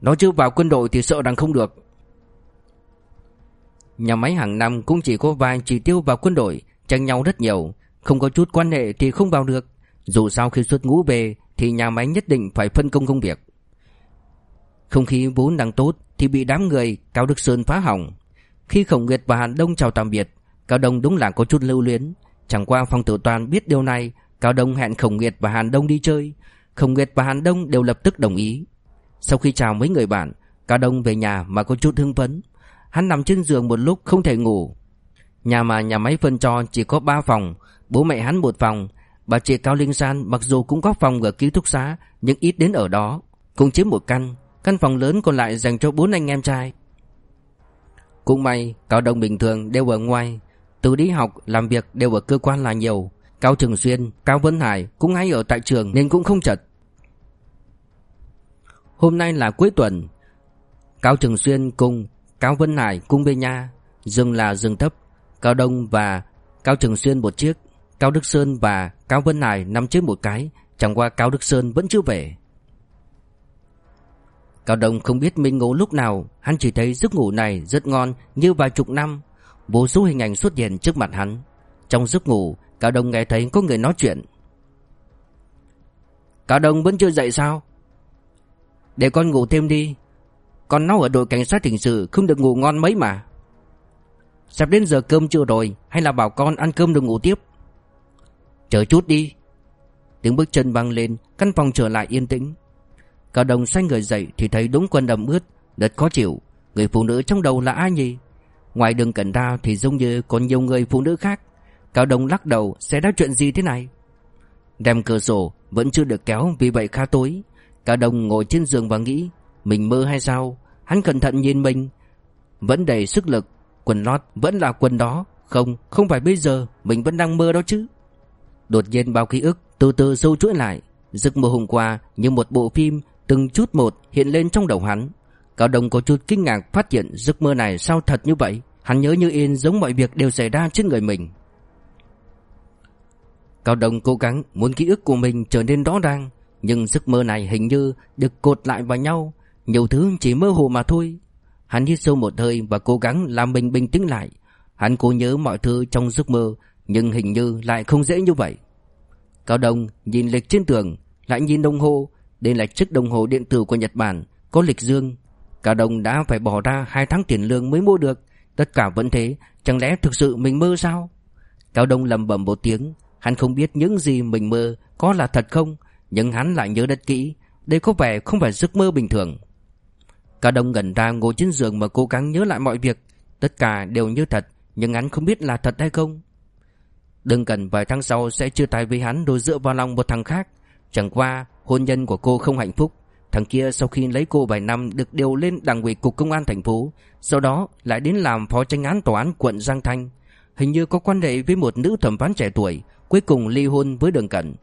Nó chưa vào quân đội thì sợ rằng không được. Nhà máy hàng năm cũng chỉ có vài chỉ tiêu vào quân đội, Tranh nhau rất nhiều. Không có chút quan hệ thì không vào được. Dù sao khi xuất ngũ về Thì nhà máy nhất định phải phân công công việc. Không khí vốn đang tốt Thì bị đám người Cao Đức Sơn phá hỏng. Khi Khổng Nguyệt và Hàn Đông chào tạm biệt, Cao Đông đúng là có chút lưu luyến. Chẳng qua Phong Tử Toàn biết điều này, Cao Đông hẹn Khổng Nguyệt và Hàn Đông đi chơi. Khổng Nguyệt và Hàn Đông đều lập tức đồng ý. Sau khi chào mấy người bạn Cao Đông về nhà mà có chút hưng phấn. Hắn nằm trên giường một lúc không thể ngủ. Nhà mà nhà máy phân cho chỉ có 3 phòng Bố mẹ hắn một phòng. Bà chị Cao Linh San mặc dù cũng có phòng ở ký túc xá Nhưng ít đến ở đó. Cũng chiếm một căn Căn phòng lớn còn lại dành cho bốn anh em trai. Cũng may Cao Đông bình thường đều ở ngoài. Từ đi học làm việc đều ở cơ quan là nhiều. Cao Trường Xuyên, Cao Vân Hải cũng hay ở tại trường nên cũng không chật. Hôm nay là cuối tuần. Cao Trường Xuyên cùng Cao Vân Hải cùng về nhà. Rừng là rừng thấp. Cao Đông và Cao Trường Xuyên một chiếc. Cao Đức Sơn và Cao Vân Hải nằm trên một cái. Chẳng qua Cao Đức Sơn vẫn chưa về. Cao Đông không biết mình ngủ lúc nào. Hắn chỉ thấy giấc ngủ này rất ngon, Như vài chục năm. Vô số hình ảnh xuất hiện trước mặt hắn. Trong giấc ngủ, Cao Đông nghe thấy có người nói chuyện. Cao Đông vẫn chưa dậy sao? Để con ngủ thêm đi. Con nấu ở đội cảnh sát hình sự Không được ngủ ngon mấy mà. Sắp đến giờ cơm chưa rồi, Hay là bảo con ăn cơm được ngủ tiếp? Chờ chút đi. Tiếng bước chân vang lên, Căn phòng trở lại yên tĩnh. Cao đồng xanh người dậy thì thấy đúng quần đầm ướt, Rất khó chịu. Người phụ nữ trong đầu là ai nhỉ? Ngoài đường cẩn ra thì giống như còn nhiều người phụ nữ khác. Cao đồng lắc đầu, Sẽ đã chuyện gì thế này? Đem cửa sổ, vẫn chưa được kéo Vì vậy khá tối. Cao đồng ngồi trên giường và nghĩ Mình mơ hay sao? Hắn cẩn thận nhìn mình. Vẫn đầy sức lực Quần lót vẫn là quần đó. Không, không phải bây giờ Mình vẫn đang mơ đó chứ. Đột nhiên bao ký ức từ từ sâu chuỗi lại. Giấc mơ hôm qua như một bộ phim Từng chút một hiện lên trong đầu hắn. Cao Đông có chút kinh ngạc phát hiện giấc mơ này sao thật như vậy. Hắn nhớ như in giống mọi việc đều xảy ra trên người mình. Cao Đông cố gắng muốn ký ức của mình trở nên rõ ràng. Nhưng giấc mơ này hình như được cột lại vào nhau. Nhiều thứ chỉ mơ hồ mà thôi. Hắn hít sâu một hơi và cố gắng làm mình bình tĩnh lại. Hắn cố nhớ mọi thứ trong giấc mơ, Nhưng hình như lại không dễ như vậy. Cao Đông nhìn lịch trên tường, Lại nhìn đồng hồ. Đây là chiếc đồng hồ điện tử của Nhật Bản, Có lịch dương. Cao Đông đã phải bỏ ra 2 tháng tiền lương mới mua được. Tất cả vẫn thế, Chẳng lẽ thực sự mình mơ sao? Cao Đông lầm bầm một tiếng. Hắn không biết những gì mình mơ có là thật không? Nhưng hắn lại nhớ rất kỹ, Đây có vẻ không phải giấc mơ bình thường. Cao Đông gần ra ngồi trên giường mà cố gắng nhớ lại mọi việc, Tất cả đều như thật, Nhưng hắn không biết là thật hay không. Đừng cần vài tháng sau sẽ chia tay với hắn rồi dựa vào lòng một thằng khác. Chẳng qua, hôn nhân của cô không hạnh phúc. Thằng kia sau khi lấy cô vài năm được điều lên đảng ủy cục công an thành phố, Sau đó lại đến làm phó tranh án tòa án quận Giang Thanh. Hình như có quan hệ với một nữ thẩm phán trẻ tuổi, Cuối cùng ly hôn với Đường Cẩn.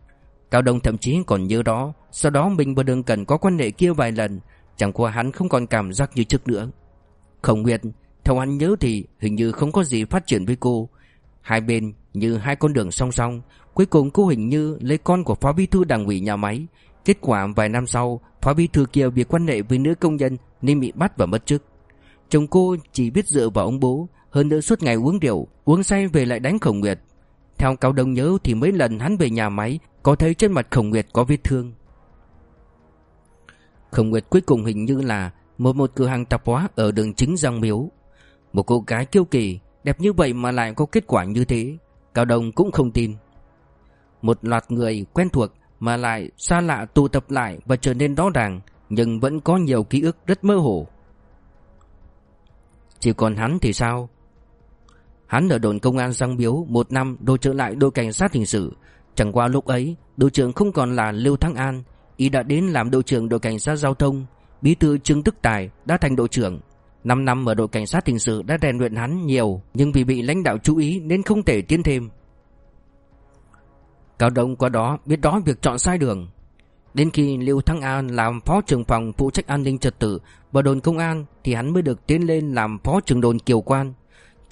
Cao Đông thậm chí còn nhớ đó Sau đó mình và Đường Cẩn có quan hệ kia vài lần, Chẳng qua hắn không còn cảm giác như trước nữa. Khổng Nguyệt Theo hắn nhớ thì hình như không có gì phát triển với cô. Hai bên như hai con đường song song, Cuối cùng cô hình như lấy con của phó bí thư đảng ủy nhà máy. Kết quả vài năm sau, Phó bí thư kia vì quan hệ với nữ công nhân Nên bị bắt và mất chức. Chồng cô chỉ biết dựa vào ông bố, Hơn nữa suốt ngày uống rượu, Uống say về lại đánh Khổng Nguyệt. Theo Cao Đông nhớ thì mấy lần hắn về nhà máy có thấy trên mặt Khổng Nguyệt có vết thương? Khổng Nguyệt cuối cùng hình như là Một một cửa hàng tạp hóa ở đường chính Giang Miếu. Một cô gái kiêu kỳ, Đẹp như vậy mà lại có kết quả như thế, Cao Đông cũng không tin. Một loạt người quen thuộc Mà lại xa lạ tụ tập lại Và trở nên rõ ràng, Nhưng vẫn có nhiều ký ức rất mơ hồ. Chỉ còn hắn thì sao? Hắn ở đồn công an Giang Miếu Một năm rồi trở lại đội cảnh sát hình sự Chẳng qua lúc ấy, Đội trưởng không còn là Lưu Thắng An. Y đã đến làm đội trưởng đội cảnh sát giao thông. Bí thư Trương Tức Tài đã thành đội trưởng. 5 năm ở đội cảnh sát hình sự đã rèn luyện hắn nhiều, Nhưng vì bị lãnh đạo chú ý nên không thể tiến thêm. Cao Đông qua đó biết đó việc chọn sai đường. Đến khi Lưu Thăng An làm phó trưởng phòng phụ trách an ninh trật tự và đồn công an thì hắn mới được tiến lên làm phó trưởng đồn kiều quan.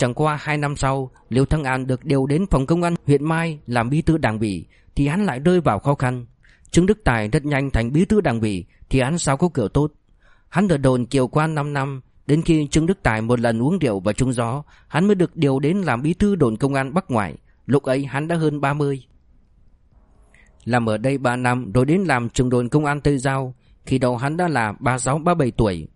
Chẳng qua 2 năm sau, Lưu Thăng An được điều đến phòng công an huyện Mai làm bí thư đảng ủy thì hắn lại rơi vào khó khăn. Trương Đức Tài rất nhanh thành bí thư đảng ủy thì hắn sao có cửa tốt. Hắn ở đồn kiều quan 5 năm Đến khi Trương Đức Tài một lần uống rượu và trúng gió Hắn mới được điều đến làm bí thư đồn công an Bắc Ngoại. Lúc ấy hắn đã hơn 30 Làm ở đây 3 năm rồi đến làm trường đồn công an Tây Giao. Khi đầu hắn đã là 36-37 tuổi.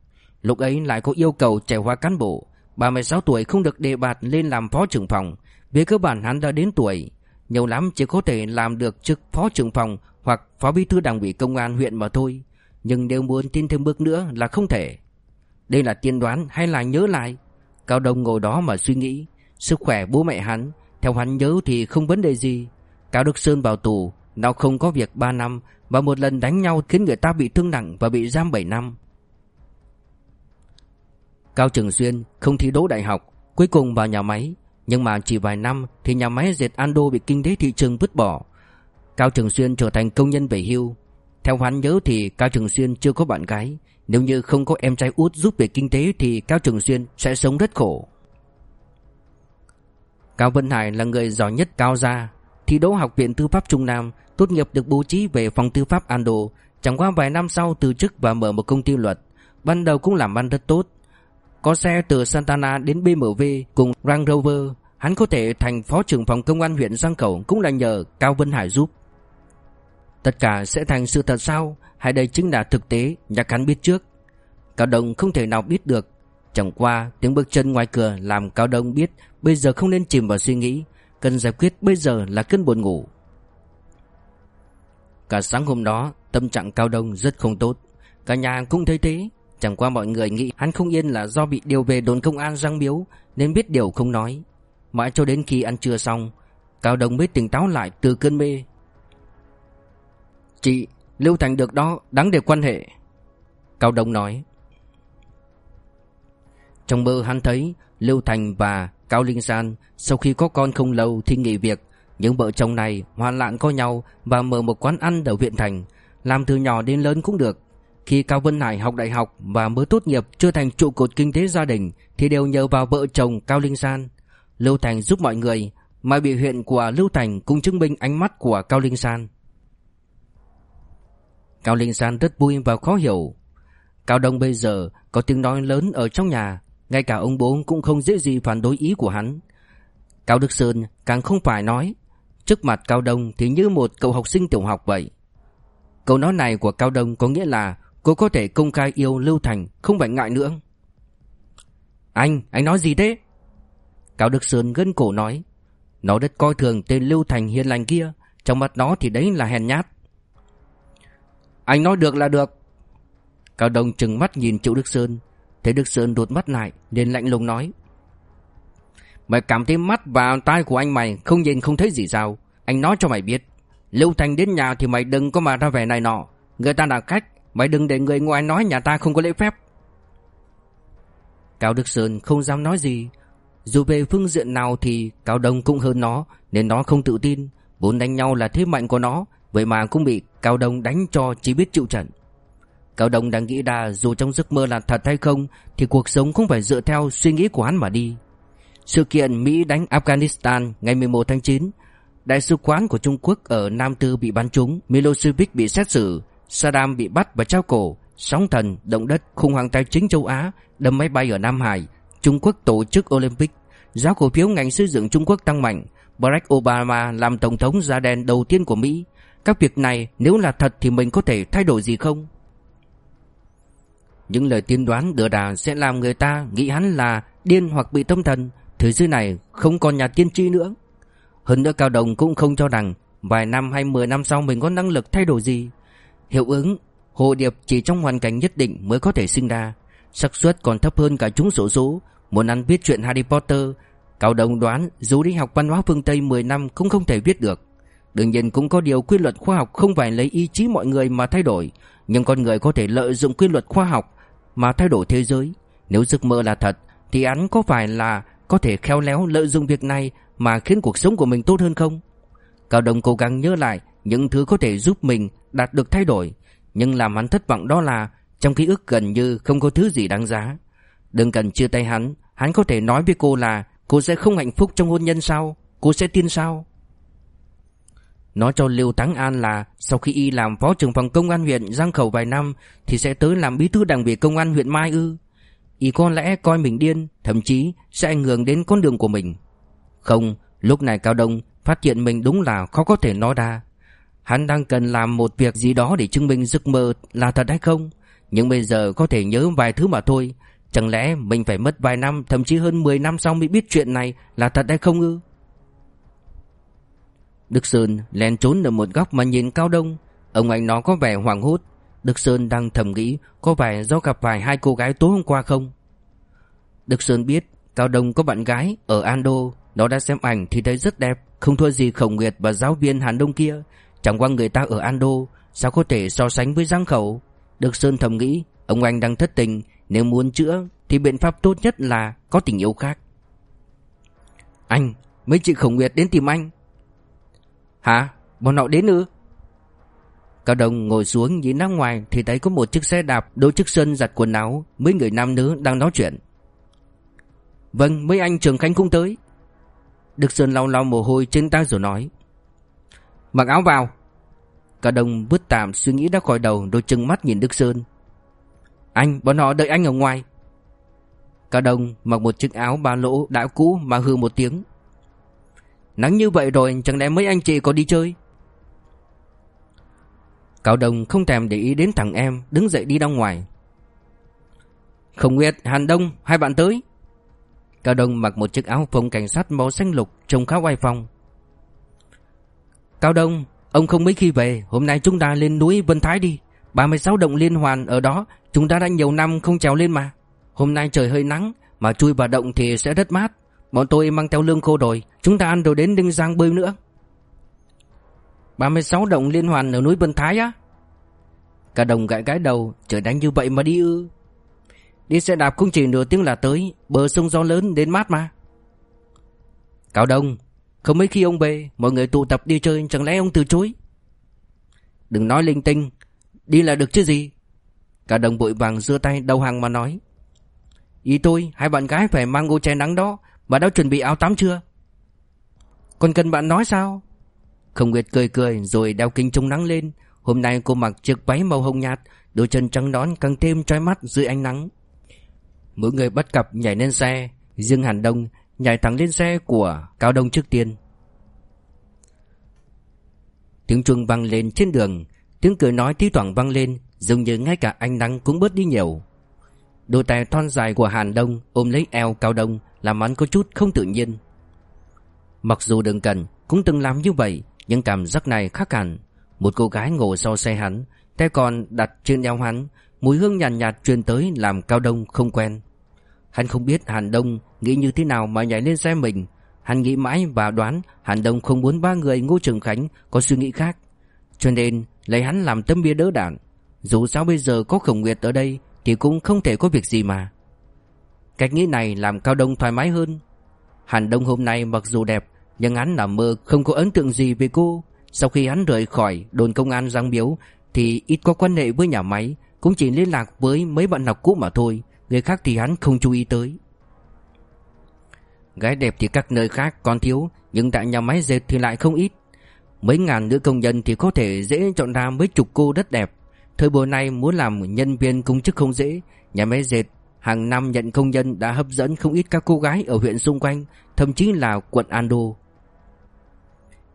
Lúc ấy lại có yêu cầu trẻ hóa cán bộ. 36 tuổi không được đề bạt lên làm phó trưởng phòng. Về cơ bản hắn đã đến tuổi, Nhiều lắm chỉ có thể làm được chức phó trưởng phòng Hoặc phó bí thư đảng ủy công an huyện mà thôi. Nhưng nếu muốn tin thêm bước nữa là không thể. Đây là tiên đoán hay là nhớ lại? Cao Đông ngồi đó mà suy nghĩ. Sức khỏe bố mẹ hắn, Theo hắn nhớ thì không vấn đề gì. Cao Đức Sơn vào tù, Nào không có việc 3 năm Và một lần đánh nhau khiến người ta bị thương nặng Và bị giam 7 năm. Cao Trường Xuyên không thi đỗ đại học, Cuối cùng vào nhà máy. Nhưng mà chỉ vài năm Thì nhà máy dệt Ando bị kinh tế thị trường vứt bỏ. Cao Trường Xuyên trở thành công nhân về hưu. Theo hắn nhớ thì Cao Trường Xuyên chưa có bạn gái. Nếu như không có em trai út giúp về kinh tế Thì Cao Trường Xuyên sẽ sống rất khổ. Cao Vân Hải là người giỏi nhất Cao gia. Thi đỗ học viện tư pháp Trung Nam, Tốt nghiệp được bố trí về phòng tư pháp Ando. Chẳng qua vài năm sau từ chức và mở một công ty luật. Ban đầu cũng làm ăn rất tốt có xe từ Santana đến BMW cùng Range Rover, Hắn có thể thành phó trưởng phòng công an huyện Giang Cầu Cũng là nhờ Cao Vân Hải giúp. Tất cả sẽ thành sự thật sao Hay đây chính là thực tế, Nhạc hắn biết trước. Cao Đông không thể nào biết được. Chẳng qua, tiếng bước chân ngoài cửa làm Cao Đông biết Bây giờ không nên chìm vào suy nghĩ, Cần giải quyết bây giờ là cơn buồn ngủ. Cả sáng hôm đó, Tâm trạng Cao Đông rất không tốt. Cả nhà cũng thấy thế. Chẳng qua mọi người nghĩ hắn không yên là do bị điều về đồn công an răng Miếu Nên biết điều không nói. Mãi cho đến khi ăn trưa xong Cao Đông mới tỉnh táo lại từ cơn mê. Chị, Lưu Thành được đó, đáng để quan hệ. Cao Đông nói. Trong mơ hắn thấy Lưu Thành và Cao Linh San sau khi có con không lâu thì nghỉ việc. Những vợ chồng này hoàn lạn có nhau và mở một quán ăn ở huyện thành. Làm từ nhỏ đến lớn cũng được. Khi Cao Vân Hải học đại học và mới tốt nghiệp chưa thành trụ cột kinh tế gia đình, Thì đều nhờ vào vợ chồng Cao Linh San. Lưu Thành giúp mọi người, Mà biểu hiện của Lưu Thành cũng chứng minh ánh mắt của Cao Linh San. Cao Linh San rất vui và khó hiểu. Cao Đông bây giờ có tiếng nói lớn ở trong nhà, ngay cả ông bố cũng không dễ gì phản đối ý của hắn. Cao Đức Sơn càng không phải nói, Trước mặt Cao Đông thì như một cậu học sinh tiểu học vậy. Câu nói này của Cao Đông có nghĩa là Cô có thể công khai yêu Lưu Thành Không phải ngại nữa. Anh, anh nói gì thế? Cao Đức Sơn gân cổ nói Nó rất coi thường tên Lưu Thành hiền lành kia Trong mặt nó thì đấy là hèn nhát. Anh nói được là được. Cao Đông trừng mắt nhìn Triệu Đức Sơn Thấy Đức Sơn đột mắt lại nên lạnh lùng nói Mày cảm thấy mắt và tai của anh mày không nhìn không thấy gì sao? Anh nói cho mày biết Lưu Thành đến nhà thì mày đừng có mà ra vẻ này nọ. Người ta là khách Mày đừng để người ngoài nói nhà ta không có lễ phép. Cao Đức Sơn không dám nói gì. Dù về phương diện nào thì Cao Đông cũng hơn nó Nên nó không tự tin. Vốn đánh nhau là thế mạnh của nó Vậy mà cũng bị Cao Đông đánh cho chỉ biết chịu trận. Cao Đông đang nghĩ đà, dù trong giấc mơ là thật hay không Thì cuộc sống không phải dựa theo suy nghĩ của hắn mà đi. Sự kiện Mỹ đánh Afghanistan ngày 11 tháng 9 Đại sứ quán của Trung Quốc ở Nam Tư bị bắn trúng Milosevic bị xét xử Saddam bị bắt và trao cổ Sóng thần, động đất, khủng hoảng tài chính châu Á Đâm máy bay ở Nam Hải. Trung Quốc tổ chức Olympic. Giá cổ phiếu ngành xây dựng Trung Quốc tăng mạnh. Barack Obama làm tổng thống da đen đầu tiên của Mỹ. Các việc này nếu là thật thì mình có thể thay đổi gì không? Những lời tiên đoán đưa đà sẽ làm người ta nghĩ hắn là điên hoặc bị tâm thần. Thế giới này không còn nhà tiên tri nữa. Hơn nữa Cao Đồng cũng không cho rằng Vài năm hay mười năm sau mình có năng lực thay đổi gì. Hiệu ứng, Hồ điệp chỉ trong hoàn cảnh nhất định mới có thể sinh ra xác suất còn thấp hơn cả chúng sổ số Muốn ăn biết chuyện Harry Potter, Cao Đồng đoán dù đi học văn hóa phương Tây 10 năm cũng không thể viết được Đương nhiên cũng có điều quy luật khoa học không phải lấy ý chí mọi người mà thay đổi Nhưng con người có thể lợi dụng quy luật khoa học mà thay đổi thế giới. Nếu giấc mơ là thật, thì hắn có phải là có thể khéo léo lợi dụng việc này mà khiến cuộc sống của mình tốt hơn không? Cao đồng cố gắng nhớ lại những thứ có thể giúp mình đạt được thay đổi, nhưng làm hắn thất vọng đó là trong ký ức gần như không có thứ gì đáng giá. Đừng cần chia tay hắn, hắn có thể nói với cô là cô sẽ không hạnh phúc trong hôn nhân sao? Cô sẽ tin sao? Nói cho Lưu Thắng An là sau khi y làm phó trưởng phòng công an huyện Giang Khẩu vài năm thì sẽ tới làm bí thư đảng ủy công an huyện Mai Ư. Y có lẽ coi mình điên, thậm chí sẽ ảnh hưởng đến con đường của mình. Không, lúc này Cao Đông phát hiện mình đúng là khó có thể nói ra. Hắn đang cần làm một việc gì đó để chứng minh giấc mơ là thật hay không? Nhưng bây giờ có thể nhớ vài thứ mà thôi. Chẳng lẽ mình phải mất vài năm, Thậm chí hơn 10 năm sau mới biết chuyện này Là thật hay không ư? Đức Sơn lén trốn ở một góc mà nhìn Cao Đông. Ông anh nó có vẻ hoảng hốt. Đức Sơn đang thầm nghĩ Có phải do gặp phải hai cô gái tối hôm qua không? Đức Sơn biết Cao Đông có bạn gái ở Ando. Nó đã xem ảnh thì thấy rất đẹp. Không thua gì Khổng Nguyệt và giáo viên Hàn Đông kia. Chẳng qua người ta ở Ando, Sao có thể so sánh với Giang Khẩu? Được Sơn thầm nghĩ, Ông anh đang thất tình, Nếu muốn chữa Thì biện pháp tốt nhất là có tình yêu khác. Anh, Mấy chị Khổng Nguyệt đến tìm anh? Hả? Bọn họ đến ư? Cao đồng ngồi xuống nhìn ra ngoài Thì thấy có một chiếc xe đạp Đôi chiếc sơn giặt quần áo, Mấy người nam nữ đang nói chuyện. Vâng mấy anh Trường Khánh cũng tới. Đức Sơn lau lau mồ hôi trên tay rồi nói. Mặc áo vào. Cao Đồng vứt tạm suy nghĩ đã khỏi đầu Rồi chừng mắt nhìn Đức Sơn. Anh bọn họ đợi anh ở ngoài. Cao Đồng mặc một chiếc áo ba lỗ đã cũ mà hư một tiếng. Nắng như vậy rồi chẳng lẽ mấy anh chị có đi chơi? Cao Đông không thèm để ý đến thằng em Đứng dậy đi ra ngoài. Không Nguyệt, Hàn Đông, hai bạn tới. Cao Đông mặc một chiếc áo phông cảnh sát màu xanh lục Trông khá oai phong. Cao Đông, Ông không mấy khi về, Hôm nay chúng ta lên núi Vân Thái đi. 36 động liên hoàn ở đó, Chúng ta đã nhiều năm không trèo lên mà. Hôm nay trời hơi nắng, Mà chui vào động thì sẽ rất mát. Bọn tôi mang theo lương khô rồi, Chúng ta ăn rồi đến Đinh Giang bơi nữa. 36 động liên hoàn ở núi Vân Thái á. Cả đồng gãi gãi đầu, Trời đánh như vậy mà đi ư. Đi xe đạp không chỉ nửa tiếng là tới, Bờ sông gió lớn đến mát mà. Cao Đông không mấy khi ông về, Mọi người tụ tập đi chơi, chẳng lẽ ông từ chối? Đừng nói linh tinh, Đi là được chứ gì? Cả đồng bội vàng giơ tay đầu hàng mà nói. Ý tôi, hai bạn gái phải mang ô che nắng đó Bà đã chuẩn bị áo tắm chưa? Còn cần bạn nói sao? Không Nguyệt cười cười rồi đeo kính chống nắng lên. Hôm nay cô mặc chiếc váy màu hồng nhạt, Đôi chân trắng đón càng thêm trói mắt dưới ánh nắng. Mỗi người bắt cặp nhảy lên xe, Riêng Hàn Đông nhảy thẳng lên xe của Cao Đông trước tiên. Tiếng chuông vang lên trên đường Tiếng cười nói thi thoảng vang lên Dường như ngay cả ánh nắng cũng bớt đi nhiều. Đôi tay thon dài của Hàn Đông ôm lấy eo Cao Đông Làm hắn có chút không tự nhiên. Mặc dù đừng cần Cũng từng làm như vậy Nhưng cảm giác này khác hẳn. Một cô gái ngồi sau xe hắn Tay còn đặt trên eo hắn Mùi hương nhàn nhạt, nhạt truyền tới làm Cao Đông không quen. Hắn không biết Hàn Đông nghĩ như thế nào mà nhảy lên xe mình. Hắn nghĩ mãi và đoán Hàn Đông không muốn ba người Ngô Trường Khánh có suy nghĩ khác. Cho nên lấy hắn làm tấm bia đỡ đạn. Dù sao bây giờ có Khổng Nguyệt ở đây Thì cũng không thể có việc gì mà. Cách nghĩ này làm Cao Đông thoải mái hơn. Hàn Đông hôm nay mặc dù đẹp, Nhưng hắn nằm mơ không có ấn tượng gì về cô. Sau khi hắn rời khỏi đồn công an Giang Biếu, Thì ít có quan hệ với nhà máy, Cũng chỉ liên lạc với mấy bạn học cũ mà thôi. Người khác thì hắn không chú ý tới. Gái đẹp thì các nơi khác còn thiếu, Nhưng tại nhà máy dệt thì lại không ít. Mấy ngàn nữ công nhân thì có thể dễ chọn ra mấy chục cô rất đẹp. Thời buổi này muốn làm nhân viên công chức không dễ. Nhà máy dệt, hàng năm nhận công nhân đã hấp dẫn không ít các cô gái ở huyện xung quanh, Thậm chí là quận Ando.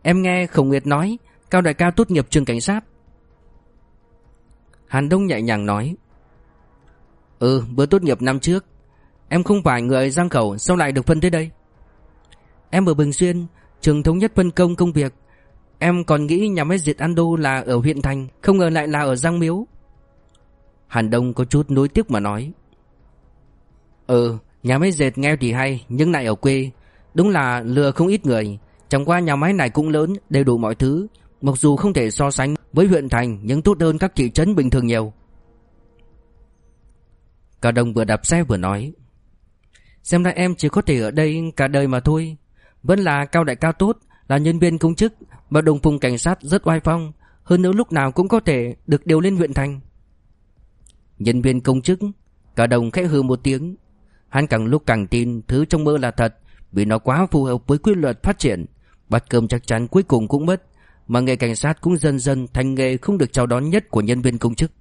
Em nghe Khổng Nguyệt nói, Cao đại ca tốt nghiệp trường cảnh sát. Hàn Đông nhẹ nhàng nói Ừ vừa tốt nghiệp năm trước. Em không phải người Giang Khẩu, Sao lại được phân tới đây? Em ở Bình Xuyên, Trường thống nhất phân công công việc. Em còn nghĩ nhà máy diệt Ando là ở huyện Thành, Không ngờ lại là ở Giang Miếu. Hàn Đông có chút nối tiếc mà nói. Ừ Nhà máy dệt nghe thì hay, Nhưng lại ở quê. Đúng là lừa không ít người. Chẳng qua nhà máy này cũng lớn, Đầy đủ mọi thứ. Mặc dù không thể so sánh với huyện thành, Nhưng tốt hơn các thị trấn bình thường nhiều. Cả đồng vừa đạp xe vừa nói, Xem ra em chỉ có thể ở đây cả đời mà thôi. Vẫn là cao đại cao tốt, Là nhân viên công chức Và đồng phùng cảnh sát rất oai phong. Hơn nữa lúc nào cũng có thể được điều lên huyện thành. Nhân viên công chức, Cả đồng khẽ hư một tiếng. Hắn càng lúc càng tin thứ trong mơ là thật, Vì nó quá phù hợp với quy luật phát triển. Bát cơm chắc chắn cuối cùng cũng mất, Mà nghề cảnh sát cũng dần dần thành nghề không được chào đón nhất của nhân viên công chức.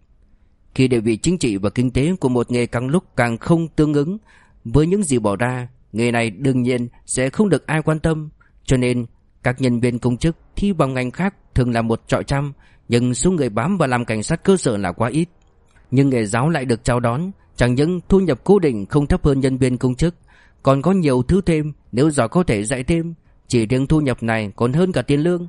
Khi địa vị chính trị và kinh tế của một nghề càng lúc càng không tương ứng. Với những gì bỏ ra, Nghề này đương nhiên sẽ không được ai quan tâm. Cho nên, Các nhân viên công chức thi vào ngành khác thường là một trọi trăm, Nhưng số người bám và làm cảnh sát cơ sở là quá ít. Nhưng nghề giáo lại được chào đón, Chẳng những thu nhập cố định không thấp hơn nhân viên công chức, Còn có nhiều thứ thêm Nếu giỏi có thể dạy thêm. Chỉ riêng thu nhập này còn hơn cả tiền lương.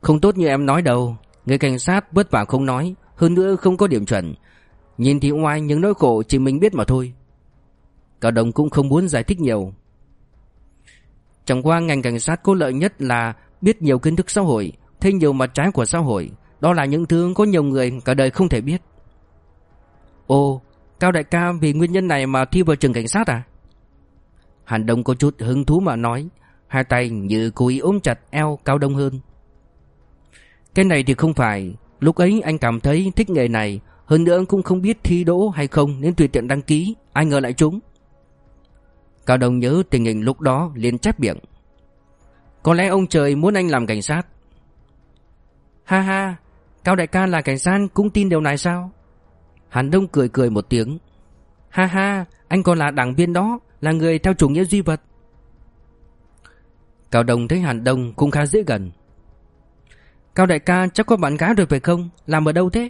Không tốt như em nói đâu. Người cảnh sát vất vả không nói Hơn nữa không có điểm chuẩn Nhìn thì ngoài những nỗi khổ chỉ mình biết mà thôi Cao Đồng cũng không muốn giải thích nhiều Chẳng qua ngành cảnh sát có lợi nhất là biết nhiều kiến thức xã hội, thấy nhiều mặt trái của xã hội, đó là những thứ có nhiều người cả đời không thể biết. Ồ, Cao đại ca vì nguyên nhân này mà thi vào trường cảnh sát à? Hàn Đông có chút hứng thú mà nói, hai tay như cố ý ôm chặt eo Cao Đông hơn. Cái này thì không phải, lúc ấy anh cảm thấy thích nghề này, hơn nữa cũng không biết thi đỗ hay không nên tùy tiện đăng ký, ai ngờ lại trúng. Cao Đông nhớ tình hình lúc đó liền chép miệng. Có lẽ ông trời muốn anh làm cảnh sát. Ha ha, Cao đại ca là cảnh sát cũng tin điều này sao? Hàn Đông cười cười một tiếng. Ha ha, anh còn là đảng viên đó, là người theo chủ nghĩa duy vật. Cao Đông thấy Hàn Đông cũng khá dễ gần. Cao đại ca chắc có bạn gái rồi phải không? Làm ở đâu thế?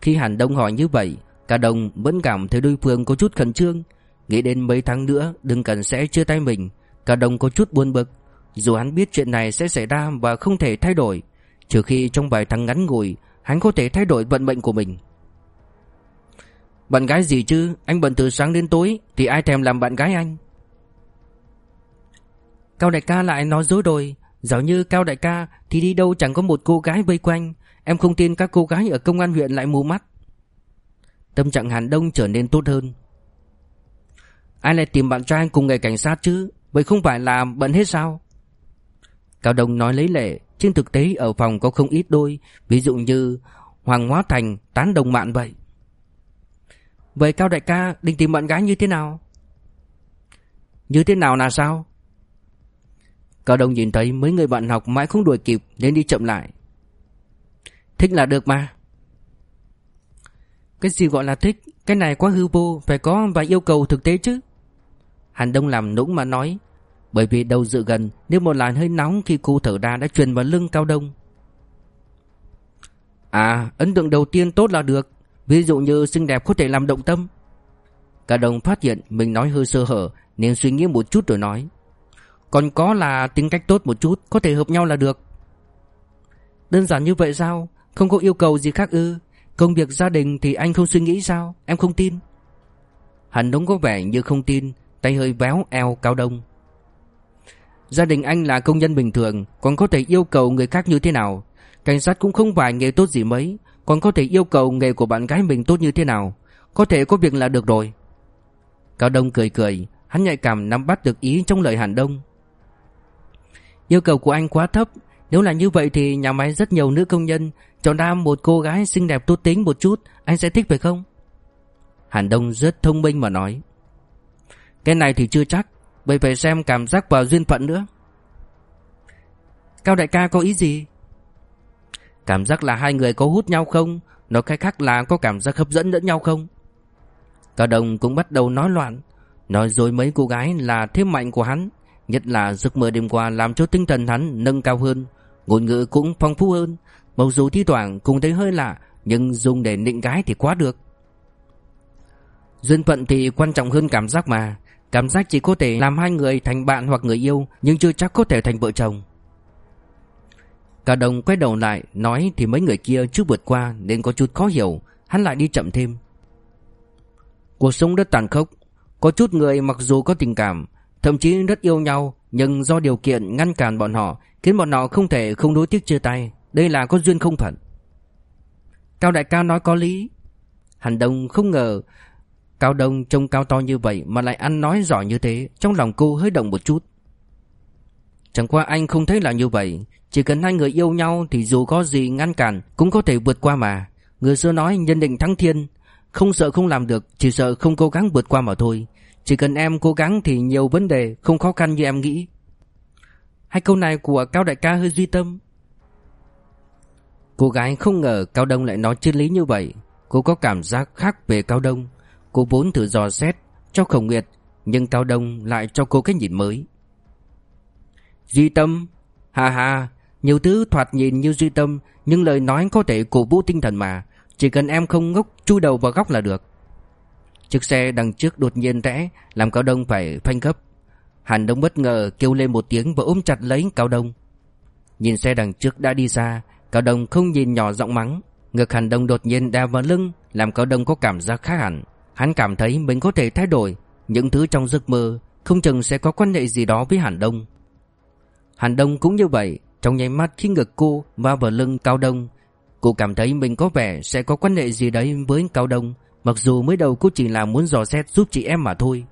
Khi Hàn Đông hỏi như vậy, Cao Đông vẫn cảm thấy đối phương có chút khẩn trương, Nghĩ đến mấy tháng nữa đừng cần sẽ chia tay mình. Cả đồng có chút buồn bực. Dù hắn biết chuyện này sẽ xảy ra và không thể thay đổi Trừ khi trong vài tháng ngắn ngủi Hắn có thể thay đổi vận mệnh của mình. Bạn gái gì chứ? Anh bận từ sáng đến tối Thì ai thèm làm bạn gái anh? Cao đại ca lại nói dối rồi giống như Cao đại ca Thì đi đâu chẳng có một cô gái vây quanh. Em không tin các cô gái ở công an huyện lại mù mắt. Tâm trạng Hàn Đông trở nên tốt hơn. Ai lại tìm bạn trai cùng nghề cảnh sát chứ? Vậy không phải là bận hết sao? Cao Đông nói lấy lệ, Trên thực tế ở phòng có không ít đôi, Ví dụ như Hoàng Hóa Thành tán đồng mạn vậy. Vậy Cao Đại ca định tìm bạn gái như thế nào? Như thế nào là sao? Cao Đông nhìn thấy mấy người bạn học mãi không đuổi kịp Nên đi chậm lại. Thích là được mà. Cái gì gọi là thích? Cái này quá hư vô, Phải có vài yêu cầu thực tế chứ. Hàn Đông làm nũng mà nói, Bởi vì đầu dự gần, Nếu một làn hơi nóng khi cô thở ra đã truyền vào lưng Cao Đông. À ấn tượng đầu tiên tốt là được, Ví dụ như xinh đẹp có thể làm động tâm. Cao Đông phát hiện mình nói hơi sơ hở, Nên suy nghĩ một chút rồi nói. Còn có là tính cách tốt một chút, Có thể hợp nhau là được. Đơn giản như vậy sao? Không có yêu cầu gì khác ư? Công việc gia đình thì anh không suy nghĩ sao? Em không tin. Hàn Đông có vẻ như không tin, Tay hơi véo eo Cao Đông. Gia đình anh là công nhân bình thường, Còn có thể yêu cầu người khác như thế nào? Cảnh sát cũng không phải nghề tốt gì mấy, Còn có thể yêu cầu nghề của bạn gái mình tốt như thế nào? Có thể có việc là được rồi. Cao Đông cười cười, Hắn nhạy cảm nắm bắt được ý trong lời Hàn Đông. Yêu cầu của anh quá thấp. Nếu là như vậy thì nhà máy rất nhiều nữ công nhân, Chọn ra một cô gái xinh đẹp tốt tính một chút, Anh sẽ thích phải không? Hàn Đông rất thông minh mà nói. Cái này thì chưa chắc, Vậy phải xem cảm giác và duyên phận nữa. Cao đại ca có ý gì? Cảm giác là hai người có hút nhau không? Nói cách khác là có cảm giác hấp dẫn lẫn nhau không? Cao đồng cũng bắt đầu nói loạn. Nói dối mấy cô gái là thế mạnh của hắn. Nhất là giấc mơ đêm qua làm cho tinh thần hắn nâng cao hơn, Ngôn ngữ cũng phong phú hơn. Mặc dù thi thoảng cũng thấy hơi lạ, Nhưng dùng để nịnh gái thì quá được. Duyên phận thì quan trọng hơn cảm giác mà. Cảm giác chỉ có thể làm hai người thành bạn hoặc người yêu, Nhưng chưa chắc có thể thành vợ chồng. Cả đồng quay đầu lại, Nói thì mấy người kia chưa vượt qua Nên có chút khó hiểu, Hắn lại đi chậm thêm. Cuộc sống rất tàn khốc. Có chút người mặc dù có tình cảm Thậm chí rất yêu nhau Nhưng do điều kiện ngăn cản bọn họ Khiến bọn họ không thể không đối tiếc chia tay Đây là có duyên không phận Cao đại ca nói có lý hàn đông không ngờ Cao Đông trông cao to như vậy mà lại ăn nói giỏi như thế, trong lòng cô hơi động một chút. Chẳng qua anh không thấy là như vậy, chỉ cần hai người yêu nhau thì dù có gì ngăn cản cũng có thể vượt qua mà. Người xưa nói nhân định thắng thiên, không sợ không làm được, chỉ sợ không cố gắng vượt qua mà thôi. Chỉ cần em cố gắng thì nhiều vấn đề không khó khăn như em nghĩ. Hai câu này của Cao Đại ca hơi duy tâm. Cô gái không ngờ Cao Đông lại nói triết lý như vậy, cô có cảm giác khác về Cao Đông. Cô vốn thử dò xét cho Khổng Nguyệt Nhưng Cao Đông lại cho cô cái nhìn mới Duy tâm Hà hà Nhiều thứ thoạt nhìn như duy tâm Nhưng lời nói có thể cổ vũ tinh thần mà Chỉ cần em không ngốc chui đầu vào góc là được Chiếc xe đằng trước đột nhiên rẽ, Làm Cao Đông phải phanh gấp. Hàn Đông bất ngờ kêu lên một tiếng Và ôm chặt lấy Cao Đông. Nhìn xe đằng trước đã đi xa, Cao Đông không nhìn nhỏ giọng mắng. Ngực Hàn Đông đột nhiên đè vào lưng, Làm Cao Đông có cảm giác khác hẳn. Hắn cảm thấy mình có thể thay đổi. Những thứ trong giấc mơ, Không chừng sẽ có quan hệ gì đó với Hàn Đông. Hàn Đông cũng như vậy, Trong nháy mắt khi ngực cô va vào lưng Cao Đông, Cô cảm thấy mình có vẻ sẽ có quan hệ gì đấy với Cao Đông. Mặc dù mới đầu cô chỉ là muốn dò xét giúp chị em mà thôi.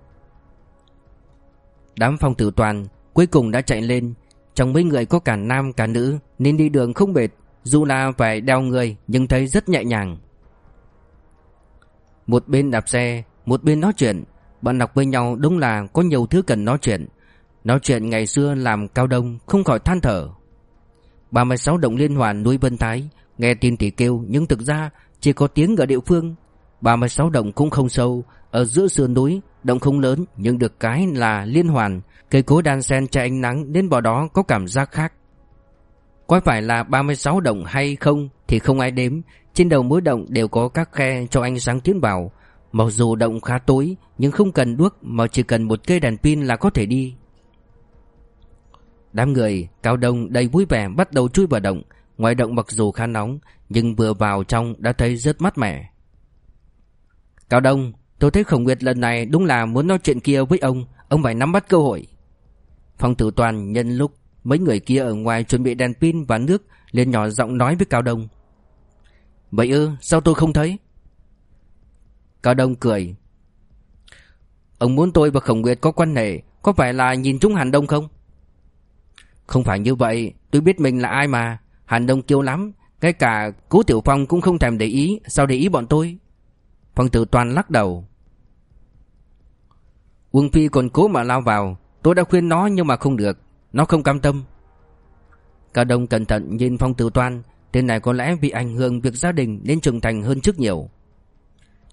Đám phong tử toàn cuối cùng đã chạy lên. Trong mấy người có cả nam, cả nữ, Nên đi đường không mệt, Dù là phải đeo người, nhưng thấy rất nhẹ nhàng. Một bên đạp xe, Một bên nói chuyện. Bạn đọc với nhau đúng là có nhiều thứ cần nói chuyện. Nói chuyện ngày xưa làm cao đông, Không khỏi than thở. 36 động liên hoàn núi Vân Thái, Nghe tin thì kêu, nhưng thực ra Chỉ có tiếng ở địa phương. 36 động cũng không sâu. Ở giữa sườn núi, Động không lớn, nhưng được cái là liên hoàn. Cây cối đan xen che ánh nắng Nên vào đó có cảm giác khác. Có phải là 36 động hay không Thì không ai đếm. Trên đầu mỗi động đều có các khe cho ánh sáng tiến vào. Mặc dù động khá tối, Nhưng không cần đuốc, Mà chỉ cần một cây đèn pin là có thể đi. Đám người, cao đông, đầy vui vẻ bắt đầu chui vào động. Ngoài động mặc dù khá nóng, Nhưng vừa vào trong đã thấy rất mát mẻ. Cao Đông, Tôi thấy Khổng Nguyệt lần này đúng là muốn nói chuyện kia với ông. Ông phải nắm bắt cơ hội. Phong tử toàn nhân lúc Mấy người kia ở ngoài chuẩn bị đèn pin và nước, liền nhỏ giọng nói với Cao Đông. Vậy ư, sao tôi không thấy? Cao Đông cười. Ông muốn tôi và Khổng Nguyệt có quan hệ, Có phải là nhìn trúng Hàn Đông không? Không phải như vậy, Tôi biết mình là ai mà. Hàn Đông kiêu lắm, Ngay cả Cố Tiểu Phong cũng không thèm để ý, Sao để ý bọn tôi? Phong tử toàn lắc đầu. Quân Phi còn cố mà lao vào, Tôi đã khuyên nó nhưng mà không được, Nó không cam tâm. Cả Đông cẩn thận nhìn Phong tử toàn, Tên này có lẽ bị ảnh hưởng việc gia đình Nên trưởng thành hơn trước nhiều.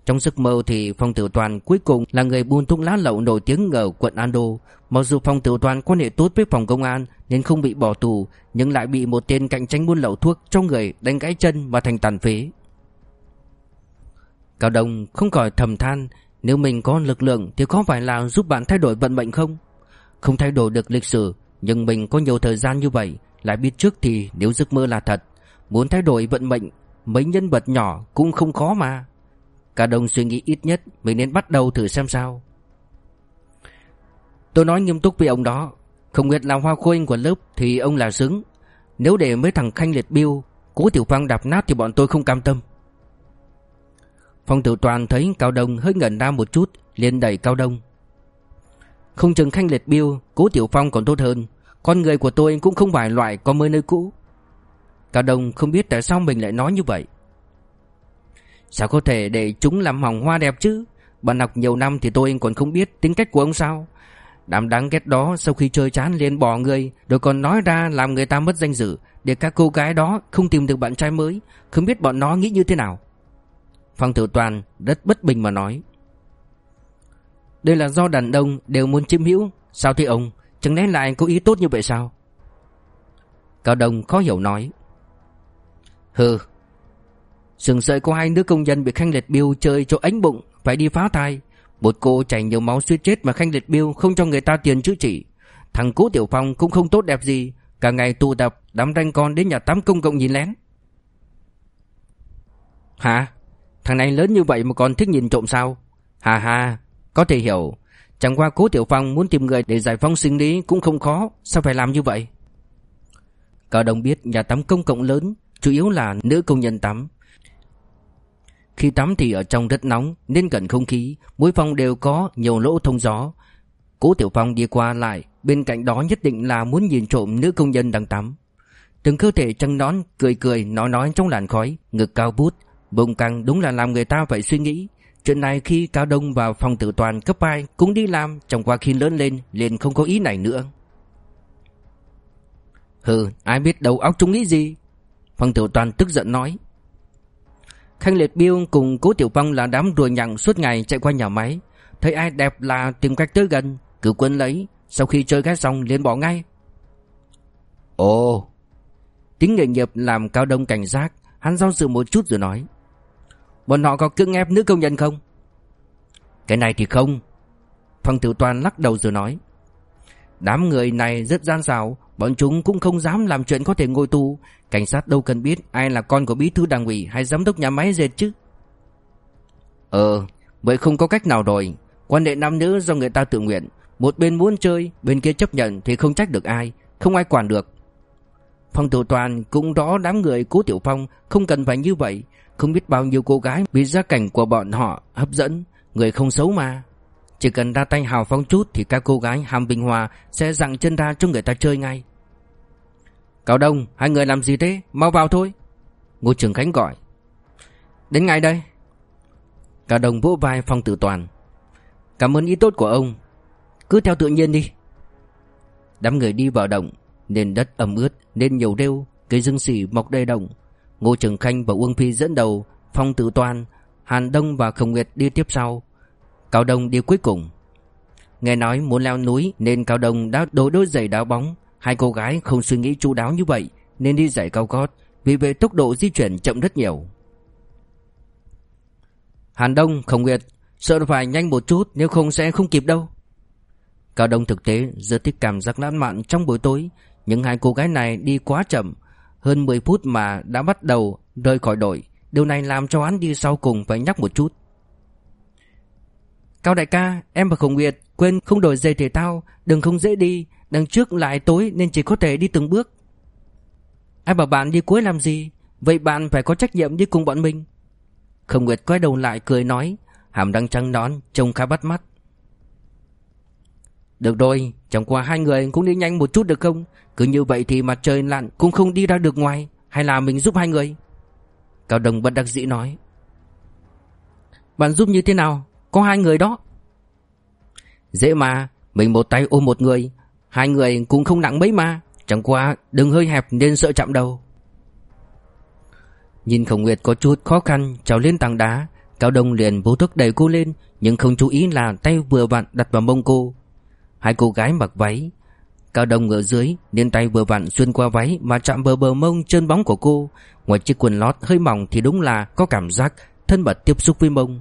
Trong giấc mơ thì Phong tử toàn cuối cùng Là người buôn thuốc lá lậu nổi tiếng ở quận Ando Mặc dù Phong tử toàn quan hệ tốt với phòng công an Nên không bị bỏ tù, Nhưng lại bị một tên cạnh tranh buôn lậu thuốc Trong người đánh gãy chân và thành tàn phế. Cao Đông không khỏi thầm than, Nếu mình có lực lượng thì có phải là giúp bạn thay đổi vận mệnh không? Không thay đổi được lịch sử, Nhưng mình có nhiều thời gian như vậy, Lại biết trước thì nếu giấc mơ là thật, Muốn thay đổi vận mệnh, Mấy nhân vật nhỏ cũng không khó mà. Cao Đông suy nghĩ ít nhất Mình nên bắt đầu thử xem sao. Tôi nói nghiêm túc với ông đó, Không biết làm hoa khôi của lớp Thì ông là xứng. Nếu để mấy thằng khanh liệt biêu, Cố Tiểu Phong đạp nát thì bọn tôi không cam tâm. Phong tử toàn thấy Cao Đông hơi ngẩn ra một chút, liền đẩy Cao Đông. Không chừng khanh liệt biêu, Cố Tiểu Phong còn tốt hơn. Con người của tôi cũng không phải loại có mới nơi cũ. Cao Đông không biết tại sao mình lại nói như vậy. Sao có thể để chúng làm hỏng hoa đẹp chứ? Bạn học nhiều năm thì tôi còn không biết tính cách của ông sao. Đám đáng ghét đó sau khi chơi chán liền bỏ người, Rồi còn nói ra làm người ta mất danh dự, Để các cô gái đó không tìm được bạn trai mới. Không biết bọn nó nghĩ như thế nào. Phong Tử Toàn rất bất bình mà nói. Đây là do đàn ông đều muốn chiếm hữu, Sao thế ông? Chẳng lẽ lại có ý tốt như vậy sao? Cao Đông khó hiểu nói. Hừ, Sừng sợi có hai đứa công nhân bị Khanh Liệt Biêu chơi cho ánh bụng, Phải đi phá thai. Một cô chảy nhiều máu suýt chết mà Khanh Liệt Biêu không cho người ta tiền chữa trị. Thằng Cố Tiểu Phong cũng không tốt đẹp gì, Cả ngày tụ tập đám ranh con đến nhà tắm công cộng nhìn lén. Hả? Thằng này lớn như vậy mà còn thích nhìn trộm sao? Hà hà Có thể hiểu. Chẳng qua cố Tiểu Phong muốn tìm người để giải phóng sinh lý cũng không khó. Sao phải làm như vậy? Cao Đông biết nhà tắm công cộng lớn, Chủ yếu là nữ công nhân tắm. Khi tắm thì ở trong rất nóng, Nên cần không khí Mỗi phòng đều có nhiều lỗ thông gió. Cố Tiểu Phong đi qua lại, Bên cạnh đó nhất định là muốn nhìn trộm nữ công nhân đang tắm. Từng cơ thể trăng nón, Cười cười, nói nói trong làn khói, Ngực cao bút Bùng căng đúng là làm người ta phải suy nghĩ. Chuyện này khi Cao Đông vào phòng tử toàn cấp 2 Cũng đi làm Chẳng qua khi lớn lên liền không có ý này nữa. Hừ ai biết đầu óc chúng nghĩ gì? Phòng tử toàn tức giận nói. Khanh Liệt Biêu cùng Cố Tiểu Phong là đám đùa nhặng suốt ngày chạy qua nhà máy. Thấy ai đẹp là tìm cách tới gần Cử quân lấy. Sau khi chơi gái xong liền bỏ ngay. Ồ. Tính nghề nghiệp làm cao đông cảnh giác Hắn do dự một chút rồi nói Bọn họ có cưỡng ép nữ công nhân không? Cái này thì không. Phong tử toàn lắc đầu rồi nói. Đám người này rất gian xảo, Bọn chúng cũng không dám làm chuyện có thể ngồi tù. Cảnh sát đâu cần biết ai là con của bí thư đảng ủy hay giám đốc nhà máy dệt chứ? Ờ Vậy không có cách nào rồi. Quan hệ nam nữ do người ta tự nguyện. Một bên muốn chơi, Bên kia chấp nhận thì không trách được ai, Không ai quản được. Phong tử toàn cũng rõ đám người cố tiểu phong Không cần phải như vậy. Không biết bao nhiêu cô gái bị gia cảnh của bọn họ hấp dẫn, Người không xấu mà. Chỉ cần ra tay hào phóng chút Thì các cô gái hàm bình hòa Sẽ dặn chân ra cho người ta chơi ngay. Cao Đông, Hai người làm gì thế? Mau vào thôi. Ngô Trường Khánh gọi. Đến ngay đây. Cao Đông vỗ vai Phong Tử Toàn. Cảm ơn ý tốt của ông. Cứ theo tự nhiên đi. Đám người đi vào động, Nền đất ẩm ướt, nên nhiều rêu, Cây rừng xỉ mọc đầy đồng. Ngô Trường Khanh và Uông Phi dẫn đầu Phong Tử Toàn Hàn Đông và Khổng Nguyệt đi tiếp sau. Cao Đông đi cuối cùng. Nghe nói muốn leo núi Nên Cao Đông đã đổ đôi giày đá bóng. Hai cô gái không suy nghĩ chu đáo như vậy Nên đi giày cao gót Vì vậy tốc độ di chuyển chậm rất nhiều. Hàn Đông, Khổng Nguyệt Sợ phải nhanh một chút nếu không sẽ không kịp đâu. Cao Đông thực tế rất thích cảm giác lãng mạn trong buổi tối Nhưng hai cô gái này đi quá chậm hơn 10 phút mà đã bắt đầu rời khỏi đội. Điều này làm cho hắn đi sau cùng phải nhắc một chút. Cao đại ca, Em và Khổng Nguyệt quên không đổi giày thể thao Đừng không dễ đi, Đằng trước lại tối nên chỉ có thể đi từng bước. Ai bảo bạn đi cuối làm gì? Vậy bạn phải có trách nhiệm đi cùng bọn mình. Khổng Nguyệt quay đầu lại cười nói, Hàm răng trắng nón trông khá bắt mắt. Được rồi, Chẳng qua hai người cũng đi nhanh một chút được không? Cứ như vậy thì mặt trời lặn Cũng không đi ra được ngoài. Hay là mình giúp hai người? Cao Đồng bất đắc dĩ nói. Bạn giúp như thế nào? Có hai người đó. Dễ mà, Mình một tay ôm một người. Hai người cũng không nặng mấy mà. Chẳng qua đừng hơi hẹp nên sợ chạm đầu. Nhìn Khổng Nguyệt có chút khó khăn, trèo lên tảng đá. Cao Đông liền vô thức đẩy cô lên, Nhưng không chú ý là tay vừa vặn đặt vào mông cô. Hai cô gái mặc váy, Cao Đông ở dưới, nên tay vừa vặn xuyên qua váy Mà chạm bờ bờ mông chân bóng của cô. Ngoài chiếc quần lót hơi mỏng thì đúng là Có cảm giác thân mật tiếp xúc với mông.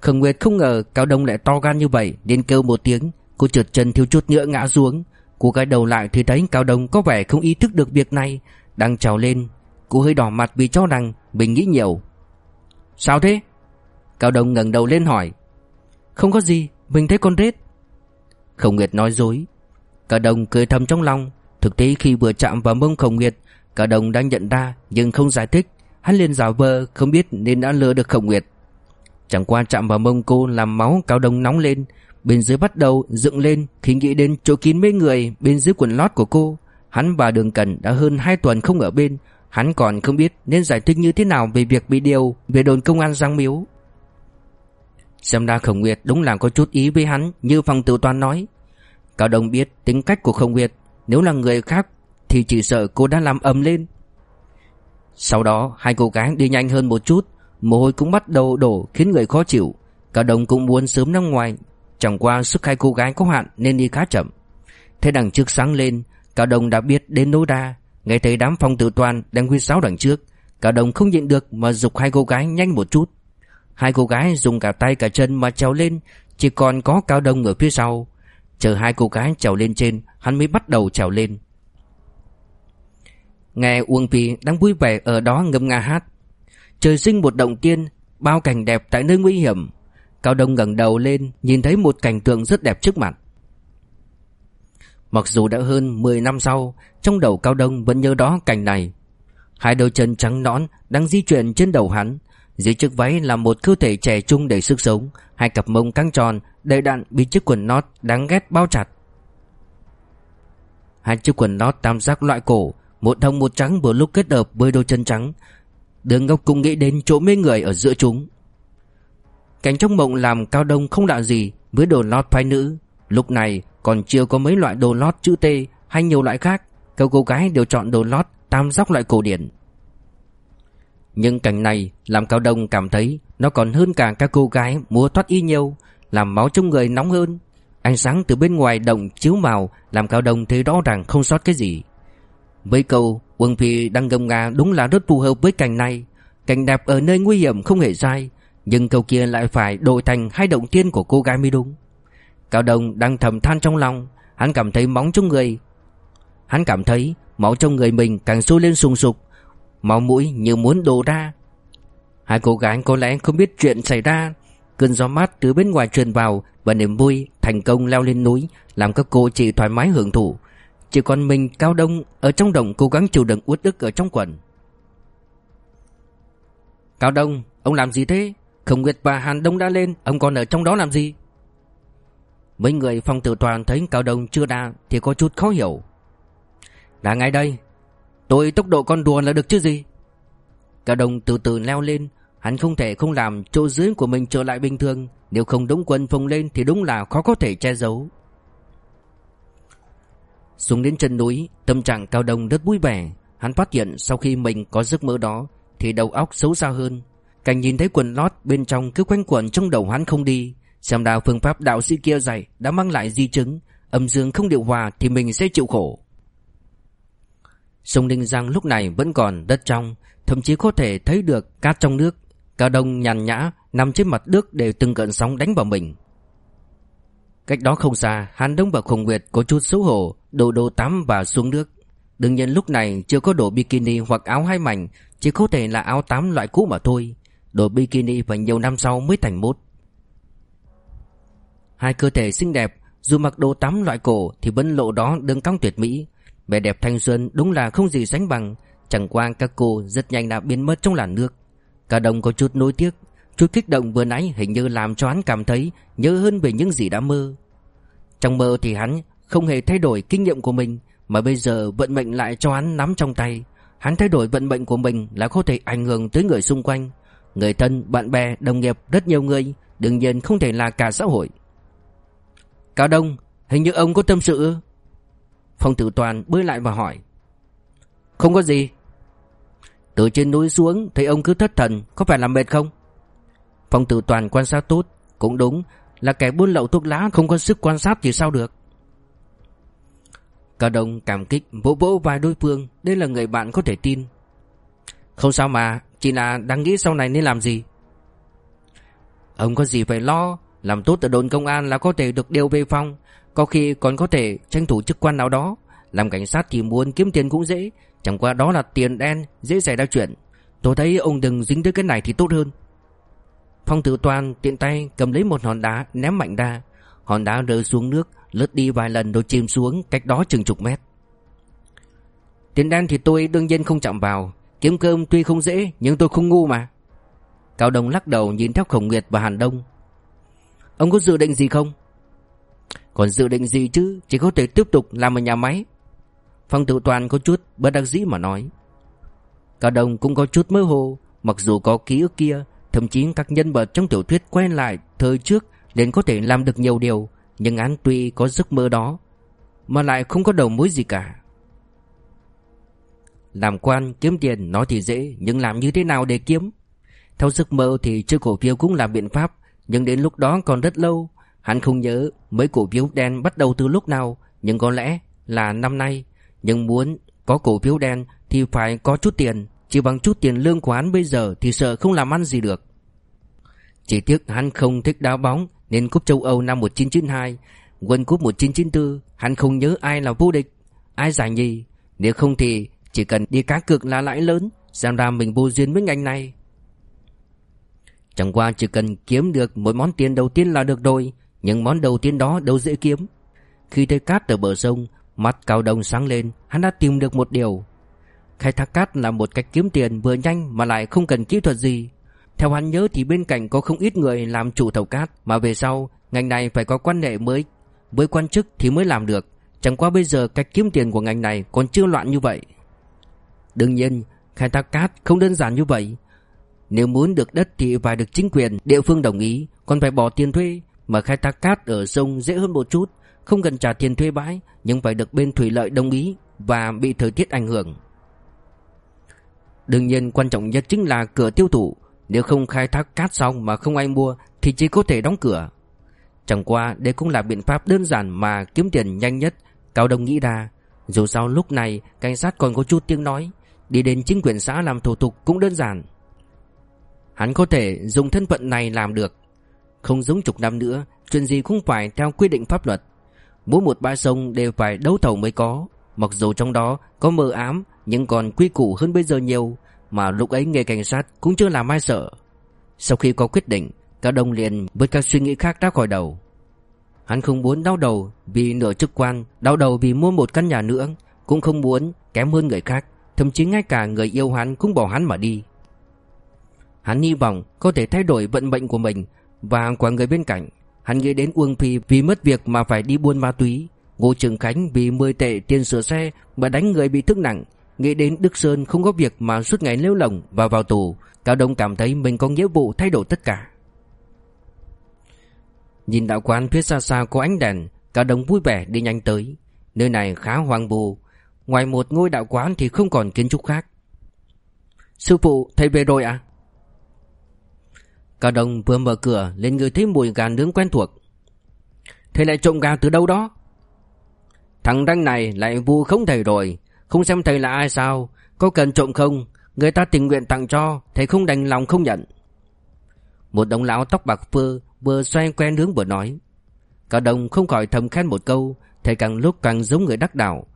Khổng Nguyệt không ngờ Cao Đông lại to gan như vậy, Nên kêu một tiếng. Cô trượt chân thiếu chút nữa ngã xuống. Cô gái đầu lại thì thấy Cao Đông có vẻ không ý thức được việc này. Đang trào lên, Cô hơi đỏ mặt vì cho rằng mình nghĩ nhiều. Sao thế? Cao Đông ngẩng đầu lên hỏi. Không có gì, Mình thấy con rết. Khổng Nguyệt nói dối. Cả Đông cười thầm trong lòng. Thực tế khi vừa chạm vào mông Khổng Nguyệt Cả Đông đang nhận ra nhưng không giải thích. Hắn liền giả vờ không biết nên đã lừa được Khổng Nguyệt. Chẳng qua chạm vào mông cô làm máu Cao Đông nóng lên. Bên dưới bắt đầu dựng lên khi nghĩ đến chỗ kín mấy người bên dưới quần lót của cô. Hắn và Đường Cần đã hơn 2 tuần không ở bên, hắn còn không biết nên giải thích như thế nào về việc bị điều về đồn công an Giang Miếu. Xem ra Khổng Nguyệt đúng là có chút ý với hắn như phong tử toàn nói. Cao Đông biết tính cách của Khổng Nguyệt, nếu là người khác thì chỉ sợ cô đã làm ầm lên. Sau đó hai cô gái đi nhanh hơn một chút, mồ hôi cũng bắt đầu đổ khiến người khó chịu. Cao Đông cũng muốn sớm ra ngoài Chẳng qua sức hai cô gái có hạn nên đi khá chậm Thế đằng trước sáng lên Cao Đông đã biết đến nỗi đa Nghe thấy đám phong tử toàn đang huy sáo đằng trước Cao Đông không nhịn được mà dục hai cô gái nhanh một chút Hai cô gái dùng cả tay cả chân mà trèo lên, Chỉ còn có Cao Đông ở phía sau. Chờ hai cô gái trèo lên trên, Hắn mới bắt đầu trèo lên. Nghe Uông Phi đang vui vẻ ở đó ngâm nga hát. Trời sinh một động tiên, Bao cảnh đẹp tại nơi nguy hiểm. Cao Đông ngẩng đầu lên, Nhìn thấy một cảnh tượng rất đẹp trước mặt. Mặc dù đã hơn 10 năm sau, Trong đầu Cao Đông vẫn nhớ đó cảnh này. Hai đôi chân trắng nõn Đang di chuyển trên đầu hắn dưới chiếc váy là một cơ thể trẻ trung đầy sức sống, Hai cặp mông căng tròn, Đầy đặn bị chiếc quần nót đáng ghét bao chặt Hai chiếc quần nót tam giác loại cổ, Một hồng một trắng vừa lúc kết hợp với đôi chân trắng Đường Ngọc cũng nghĩ đến chỗ mê người ở giữa chúng Cảnh trong mộng làm Cao Đông không lạ gì với đồ lót phái nữ. Lúc này còn chưa có mấy loại đồ lót chữ T hay nhiều loại khác. Các cô gái đều chọn đồ lót tam giác loại cổ điển. Nhưng cảnh này làm Cao Đông cảm thấy nó còn hơn cả các cô gái mua thoát y nhiều, làm máu trong người nóng hơn. Ánh sáng từ bên ngoài động chiếu vào làm Cao Đông thấy rõ ràng không sót cái gì. Với câu quân Phi đang gầm ngà đúng là rất phù hợp với cảnh này Cảnh đẹp ở nơi nguy hiểm không hề sai Nhưng câu kia lại phải đổi thành hai động tiên của cô gái mới đúng Cao Đông đang thầm than trong lòng Hắn cảm thấy móng trong người Hắn cảm thấy máu trong người mình càng sôi lên sùng sục Máu mũi như muốn đổ ra. Hai cô gái có lẽ không biết chuyện xảy ra. Cơn gió mát từ bên ngoài truyền vào Và niềm vui thành công leo lên núi, Làm các cô chỉ thoải mái hưởng thụ. Chỉ còn mình Cao Đông Ở trong đồng cố gắng chịu đựng uất ức ở trong quần. Cao Đông, Ông làm gì thế? Khổng Nguyệt và Hàn Đông đã lên, Ông còn ở trong đó làm gì? Mấy người phòng tử toàn thấy Cao Đông chưa đa Thì có chút khó hiểu. Là ngay đây Tôi tốc độ con đùa là được chứ gì? Cao Đông từ từ leo lên. Hắn không thể không làm chỗ dưới của mình trở lại bình thường. Nếu không đống quân phồng lên Thì đúng là khó có thể che giấu. Xuống đến chân núi, Tâm trạng Cao Đông rất vui vẻ. Hắn phát hiện sau khi mình có giấc mơ đó, Thì đầu óc xấu xa hơn. Cảnh nhìn thấy quần lót bên trong cứ quanh quẩn trong đầu hắn không đi. Xem ra phương pháp đạo sĩ kia dạy Đã mang lại di chứng. Âm dương không điều hòa thì mình sẽ chịu khổ. Sông Ninh Giang lúc này vẫn còn đất trong, Thậm chí có thể thấy được cát trong nước. Cá đông nhàn nhã Nằm trên mặt nước để từng cơn sóng đánh vào mình. Cách đó không xa Hàn Đông và Khổng Nguyệt có chút xấu hổ, Đổ đồ tắm và xuống nước. Đương nhiên lúc này chưa có đồ bikini hoặc áo hai mảnh, Chỉ có thể là áo tắm loại cũ mà thôi. Đồ bikini phải nhiều năm sau mới thành mốt. Hai cơ thể xinh đẹp, Dù mặc đồ tắm loại cổ Thì vẫn lộ đó đường cong tuyệt mỹ. Vẻ đẹp thanh xuân đúng là không gì sánh bằng. Chẳng qua các cô rất nhanh đã biến mất trong làn nước. Cả đồng có chút nối tiếc. Chút kích động vừa nãy hình như làm cho hắn cảm thấy Nhớ hơn về những gì đã mơ. Trong mơ thì hắn không hề thay đổi kinh nghiệm của mình Mà bây giờ vận mệnh lại cho hắn nắm trong tay. Hắn thay đổi vận mệnh của mình là có thể ảnh hưởng tới người xung quanh. Người thân, bạn bè, đồng nghiệp, rất nhiều người Đương nhiên không thể là cả xã hội. Cao Đông, hình như ông có tâm sự Phong tử toàn bơi lại và hỏi. Không có gì. Từ trên núi xuống, thấy ông cứ thất thần, Có phải làm mệt không? Phong tử toàn quan sát tốt, Cũng đúng là kẻ buôn lậu thuốc lá Không có sức quan sát thì sao được. Cả đồng cảm kích vỗ vỗ vai đối phương, Đây là người bạn có thể tin. Không sao mà, Chỉ là đang nghĩ sau này nên làm gì. Ông có gì phải lo làm tốt ở đồn công an là có thể được điều về phòng. Có khi còn có thể tranh thủ chức quan nào đó. Làm cảnh sát thì muốn kiếm tiền cũng dễ. Chẳng qua đó là tiền đen, Dễ xảy ra chuyện. Tôi thấy ông đừng dính tới cái này thì tốt hơn. Phong tử toàn tiện tay cầm lấy một hòn đá, ném mạnh ra. Hòn đá rơi xuống nước, Lướt đi vài lần rồi chìm xuống cách đó chừng chục mét. Tiền đen thì tôi đương nhiên không chạm vào. Kiếm cơm tuy không dễ, nhưng tôi không ngu mà. Cao Đông lắc đầu nhìn theo Khổng Nguyệt và Hàn Đông. Ông có dự định gì không? Còn dự định gì chứ? Chỉ có thể tiếp tục làm ở nhà máy. Phong tự toàn có chút bất đắc dĩ mà nói. Cao Đông cũng có chút mơ hồ, Mặc dù có ký ức kia, Thậm chí các nhân vật trong tiểu thuyết quen lại Thời trước nên có thể làm được nhiều điều, Nhưng án tuy có giấc mơ đó, Mà lại không có đầu mối gì cả. Làm quan, kiếm tiền, nói thì dễ, Nhưng làm như thế nào để kiếm? Theo giấc mơ thì chơi cổ phiếu cũng là biện pháp nhưng đến lúc đó còn rất lâu, Hắn không nhớ mấy cổ phiếu đen bắt đầu từ lúc nào. Nhưng có lẽ là năm nay, Nhưng muốn có cổ phiếu đen Thì phải có chút tiền. Chỉ bằng chút tiền lương của hắn bây giờ Thì sợ không làm ăn gì được. Chỉ tiếc hắn không thích đá bóng, Nên cúp châu Âu năm 1992 World Cup 1994 Hắn không nhớ ai là vô địch, Ai giải nhì. Nếu không thì chỉ cần đi cá cược là lãi lớn, Xem ra mình vô duyên với ngành này. Chẳng qua chỉ cần kiếm được một món tiền đầu tiên là được rồi, nhưng món đầu tiên đó đâu dễ kiếm. Khi thấy cát ở bờ sông, Mắt cao đồng sáng lên, Hắn đã tìm được một điều. Khai thác cát là một cách kiếm tiền vừa nhanh Mà lại không cần kỹ thuật gì. Theo hắn nhớ thì bên cạnh có không ít người làm chủ thầu cát, Mà về sau, Ngành này phải có quan hệ mới, Với quan chức thì mới làm được. Chẳng qua bây giờ cách kiếm tiền của ngành này Còn chưa loạn như vậy. Đương nhiên, khai thác cát không đơn giản như vậy. Nếu muốn được đất thì phải được chính quyền, địa phương đồng ý. Còn phải bỏ tiền thuê, mà khai thác cát ở sông dễ hơn một chút. Không cần trả tiền thuê bãi, Nhưng phải được bên thủy lợi đồng ý Và bị thời tiết ảnh hưởng. Đương nhiên, quan trọng nhất chính là cửa tiêu thụ. Nếu không khai thác cát xong mà không ai mua, Thì chỉ có thể đóng cửa. Chẳng qua, đây cũng là biện pháp đơn giản mà kiếm tiền nhanh nhất. Cao Đông nghĩ ra, Dù sao lúc này, cảnh sát còn có chút tiếng nói. Đi đến chính quyền xã làm thủ tục cũng đơn giản. Hắn có thể dùng thân phận này làm được. Không giống chục năm nữa, Chuyện gì cũng phải theo quy định pháp luật. Mỗi một bãi sông đều phải đấu thầu mới có. Mặc dù trong đó có mờ ám, Nhưng còn quy củ hơn bây giờ nhiều, Mà lúc ấy nghề cảnh sát cũng chưa làm ai sợ. Sau khi có quyết định Cao Đông liền với các suy nghĩ khác ra khỏi đầu. Hắn không muốn đau đầu vì nửa chức quan, Đau đầu vì mua một căn nhà nữa, Cũng không muốn kém hơn người khác, Thậm chí ngay cả người yêu hắn cũng bỏ hắn mà đi. Hắn hy vọng có thể thay đổi vận mệnh của mình. Và của người bên cạnh, Hắn nghĩ đến Uông Phi vì mất việc mà phải đi buôn ma túy. Ngô Trường Khánh vì 10 tệ tiền sửa xe mà đánh người bị thương nặng. Nghĩ đến Đức Sơn không có việc mà suốt ngày lêu lỏng và vào tù, Cao Đông cảm thấy mình có nghĩa vụ thay đổi tất cả. Nhìn đạo quán phía xa xa có ánh đèn, Cao Đông vui vẻ đi nhanh tới. Nơi này khá hoang vu. Ngoài một ngôi đạo quán thì không còn kiến trúc khác. Sư phụ, thầy về rồi à Cao Đông vừa mở cửa lên người thấy mùi gà nướng quen thuộc. Thầy lại trộm gà từ đâu đó? Thằng ranh này lại vu không thầy rồi. Không xem thầy là ai sao? Có cần trộm không? Người ta tình nguyện tặng cho, Thầy không đành lòng không nhận. Một đồng lão tóc bạc phơ Vừa xoay que nướng vừa nói. Cao Đông không khỏi thầm khen một câu, Thầy càng lúc càng giống người đắc đạo.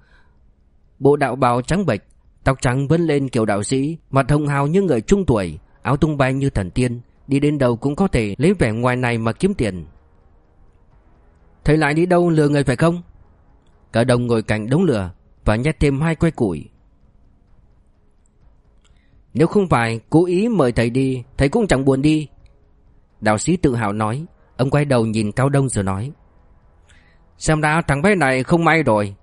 Bộ đạo bào trắng bệch, Tóc trắng vấn lên kiểu đạo sĩ, Mặt hồng hào như người trung tuổi, Áo tung bay như thần tiên Đi đến đâu cũng có thể lấy vẻ ngoài này mà kiếm tiền. Thầy lại đi đâu lừa người phải không? Cả đồng ngồi cạnh đống lửa Và nhét thêm hai que củi. Nếu không phải cố ý mời thầy đi, Thầy cũng chẳng buồn đi. Đạo sĩ tự hào nói, Ông quay đầu nhìn Cao Đông rồi nói, Xem ra thằng bé này không may rồi.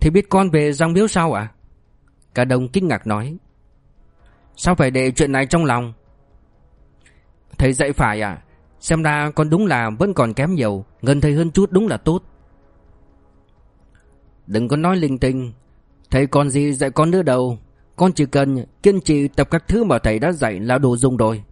Thầy biết con về Giang Miếu sao ạ? À? Cả đồng kinh ngạc nói, Sao phải để chuyện này trong lòng? Thầy dạy phải à? Xem ra con đúng là vẫn còn kém nhiều, Gần thầy hơn chút đúng là tốt. Đừng có nói linh tinh. Thầy còn gì dạy con nữa đâu. Con chỉ cần kiên trì tập các thứ mà thầy đã dạy là đủ dùng rồi.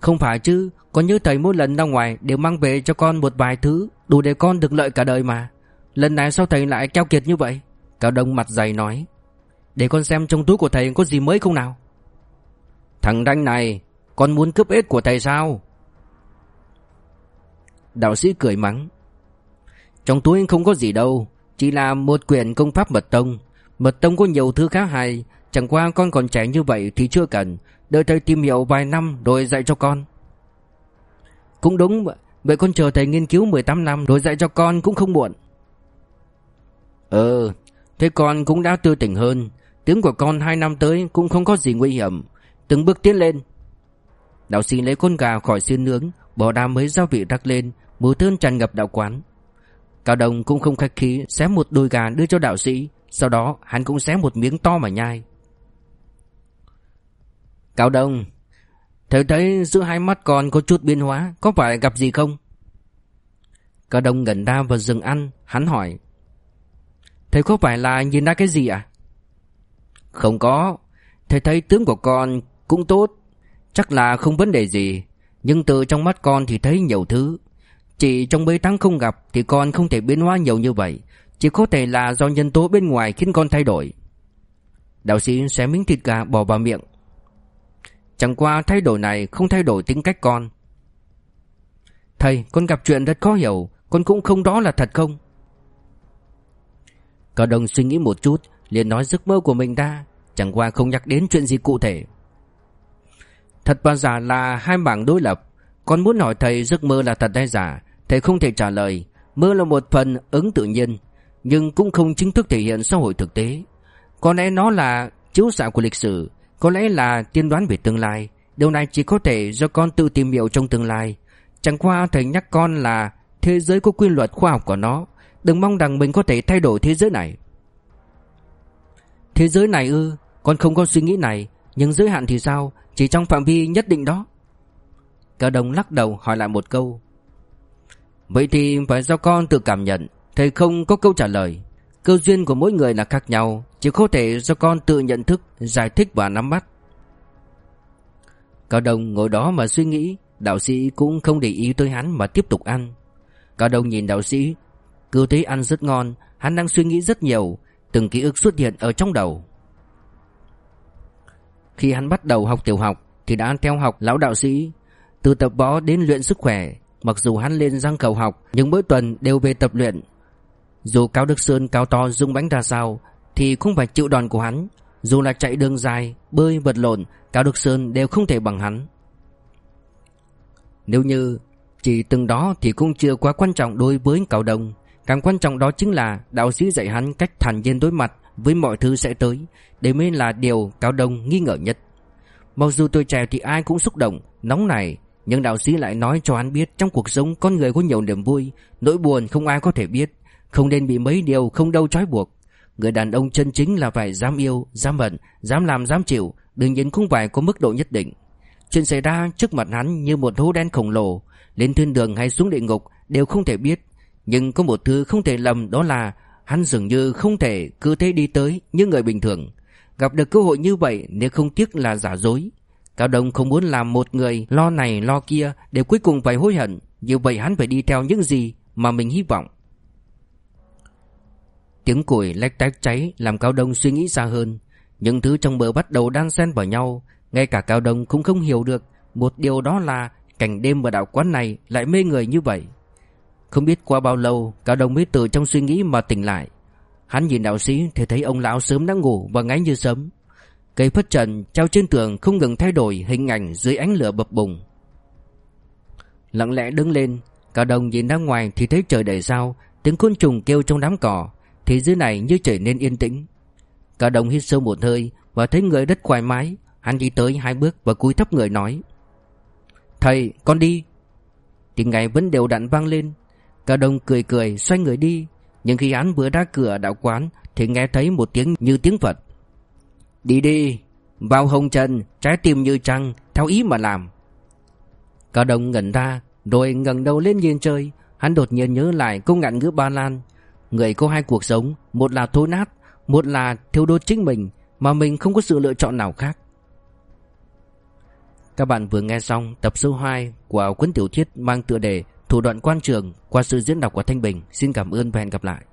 Không phải chứ, Con nhớ thầy mỗi lần ra ngoài Đều mang về cho con một vài thứ, Đủ để con được lợi cả đời mà. Lần này sao thầy lại keo kiệt như vậy? Cao Đông mặt dày nói. Để con xem trong túi của thầy có gì mới không nào? Thằng đanh này, Con muốn cướp ếch của thầy sao? Đạo sĩ cười mắng. Trong túi không có gì đâu, Chỉ là một quyển công pháp mật tông. Mật tông có nhiều thứ khá hay, Chẳng qua con còn trẻ như vậy thì chưa cần. Đợi thầy tìm hiểu vài năm rồi dạy cho con. Cũng đúng, Vậy con chờ thầy nghiên cứu 18 năm rồi dạy cho con cũng không muộn. Ừ Thế con cũng đã tư tỉnh hơn. Tiếng của con hai năm tới cũng không có gì nguy hiểm. Từng bước tiến lên. Đạo sĩ lấy con gà khỏi xiên nướng, Bỏ đá mấy gia vị rắc lên, Mùi thơm tràn ngập đạo quán. Cao Đồng cũng không khách khí, Xé một đôi gà đưa cho đạo sĩ, Sau đó hắn cũng xé một miếng to mà nhai. Cao Đồng Thầy thấy giữa hai mắt con có chút biến hóa, Có phải gặp gì không? Cao Đồng ngẩn ra và dừng ăn, Hắn hỏi. Thầy có phải là nhìn ra cái gì à Không có. Thầy thấy tướng của con cũng tốt. Chắc là không vấn đề gì. Nhưng từ trong mắt con thì thấy nhiều thứ. Chỉ trong mấy tháng không gặp Thì con không thể biến hóa nhiều như vậy. Chỉ có thể là do nhân tố bên ngoài khiến con thay đổi. Đạo sĩ xé miếng thịt gà bỏ vào miệng. Chẳng qua thay đổi này không thay đổi tính cách con. Thầy, con gặp chuyện rất khó hiểu. Con cũng không đó là thật không? Cao Đông suy nghĩ một chút, liền nói giấc mơ của mình ra. Chẳng qua không nhắc đến chuyện gì cụ thể. Thật và giả là hai mảng đối lập. Con muốn hỏi thầy giấc mơ là thật hay giả? Thầy không thể trả lời. Mơ là một phần ứng tự nhiên, Nhưng cũng không chính thức thể hiện xã hội thực tế. Có lẽ nó là chiếu xạ của lịch sử, Có lẽ là tiên đoán về tương lai. Điều này chỉ có thể do con tự tìm hiểu trong tương lai. Chẳng qua thầy nhắc con là Thế giới có quy luật khoa học của nó. Đừng mong rằng mình có thể thay đổi thế giới này. Thế giới này ư? Con không có suy nghĩ này. Nhưng giới hạn thì sao? Chỉ trong phạm vi nhất định đó. Cao Đông lắc đầu hỏi lại một câu. Vậy thì phải do con tự cảm nhận, Thầy không có câu trả lời. Cơ duyên của mỗi người là khác nhau, Chỉ có thể do con tự nhận thức, Giải thích và nắm bắt. Cao Đông ngồi đó mà suy nghĩ, Đạo sĩ cũng không để ý tới hắn mà tiếp tục ăn. Cao Đông nhìn đạo sĩ, Cứ thấy ăn rất ngon, Hắn đang suy nghĩ rất nhiều, Từng ký ức xuất hiện ở trong đầu. Khi hắn bắt đầu học tiểu học Thì đã theo học lão đạo sĩ. Từ tập võ đến luyện sức khỏe Mặc dù hắn lên răng cầu học Nhưng mỗi tuần đều về tập luyện. Dù Cao Đức Sơn cao to dung bánh ra sao Thì không phải chịu đòn của hắn. Dù là chạy đường dài, bơi, vật lộn Cao Đức Sơn đều không thể bằng hắn. Nếu như chỉ từng đó thì cũng chưa quá quan trọng đối với Cao Đông. Càng quan trọng đó chính là đạo sĩ dạy hắn cách thản nhiên đối mặt với mọi thứ sẽ tới Đấy mới là điều Cao Đông nghi ngờ nhất Mặc dù tuổi trẻ thì ai cũng xúc động, nóng này. Nhưng đạo sĩ lại nói cho hắn biết trong cuộc sống con người có nhiều niềm vui Nỗi buồn không ai có thể biết Không nên bị mấy điều không đâu trói buộc Người đàn ông chân chính là phải dám yêu, dám hận, dám làm, dám chịu Đương nhiên không phải có mức độ nhất định Chuyện xảy ra trước mặt hắn như một hố đen khổng lồ Lên thiên đường hay xuống địa ngục đều không thể biết Nhưng có một thứ không thể lầm đó là Hắn dường như không thể cứ thế đi tới như người bình thường. Gặp được cơ hội như vậy, nếu không tiếc là giả dối. Cao Đông không muốn làm một người lo này lo kia để cuối cùng phải hối hận. Như vậy hắn phải đi theo những gì mà mình hy vọng. Tiếng củi lách tách cháy làm Cao Đông suy nghĩ xa hơn. Những thứ trong bờ bắt đầu đan xen vào nhau. Ngay cả Cao Đông cũng không hiểu được Một điều đó là cảnh đêm ở đạo quán này lại mê người như vậy. Không biết qua bao lâu Cao Đông mới từ trong suy nghĩ mà tỉnh lại. Hắn nhìn đạo sĩ, thì thấy ông lão sớm đã ngủ và ngáy như sớm Cây phất trần treo trên tường không ngừng thay đổi hình ảnh dưới ánh lửa bập bùng. Lặng lẽ đứng lên Cao Đông nhìn ra ngoài thì thấy trời đầy sao, Tiếng côn trùng kêu trong đám cỏ Thế giới này như trở nên yên tĩnh. Cao Đông hít sâu một hơi Và thấy người rất thoải mái. Hắn đi tới hai bước và cúi thấp người nói, Thầy, con đi. Tiếng ngày vẫn đều đặn vang lên. Cao Đông cười cười, xoay người đi. Nhưng khi hắn vừa ra cửa đạo quán, Thì nghe thấy một tiếng như tiếng Phật. Đi đi, Vào hồng trần, Trái tim như trăng, Theo ý mà làm. Cao Đông ngẩn ra, Rồi ngẩng đầu lên nhìn trời. Hắn đột nhiên nhớ lại câu ngạn ngữ Ba Lan. Người có hai cuộc sống, Một là thối nát, Một là thiêu đốt chính mình, Mà mình không có sự lựa chọn nào khác. Các bạn vừa nghe xong tập số 2 của cuốn tiểu thuyết mang tựa đề Thủ đoạn quan trường qua sự diễn đọc của Thanh Bình. Xin cảm ơn và hẹn gặp lại.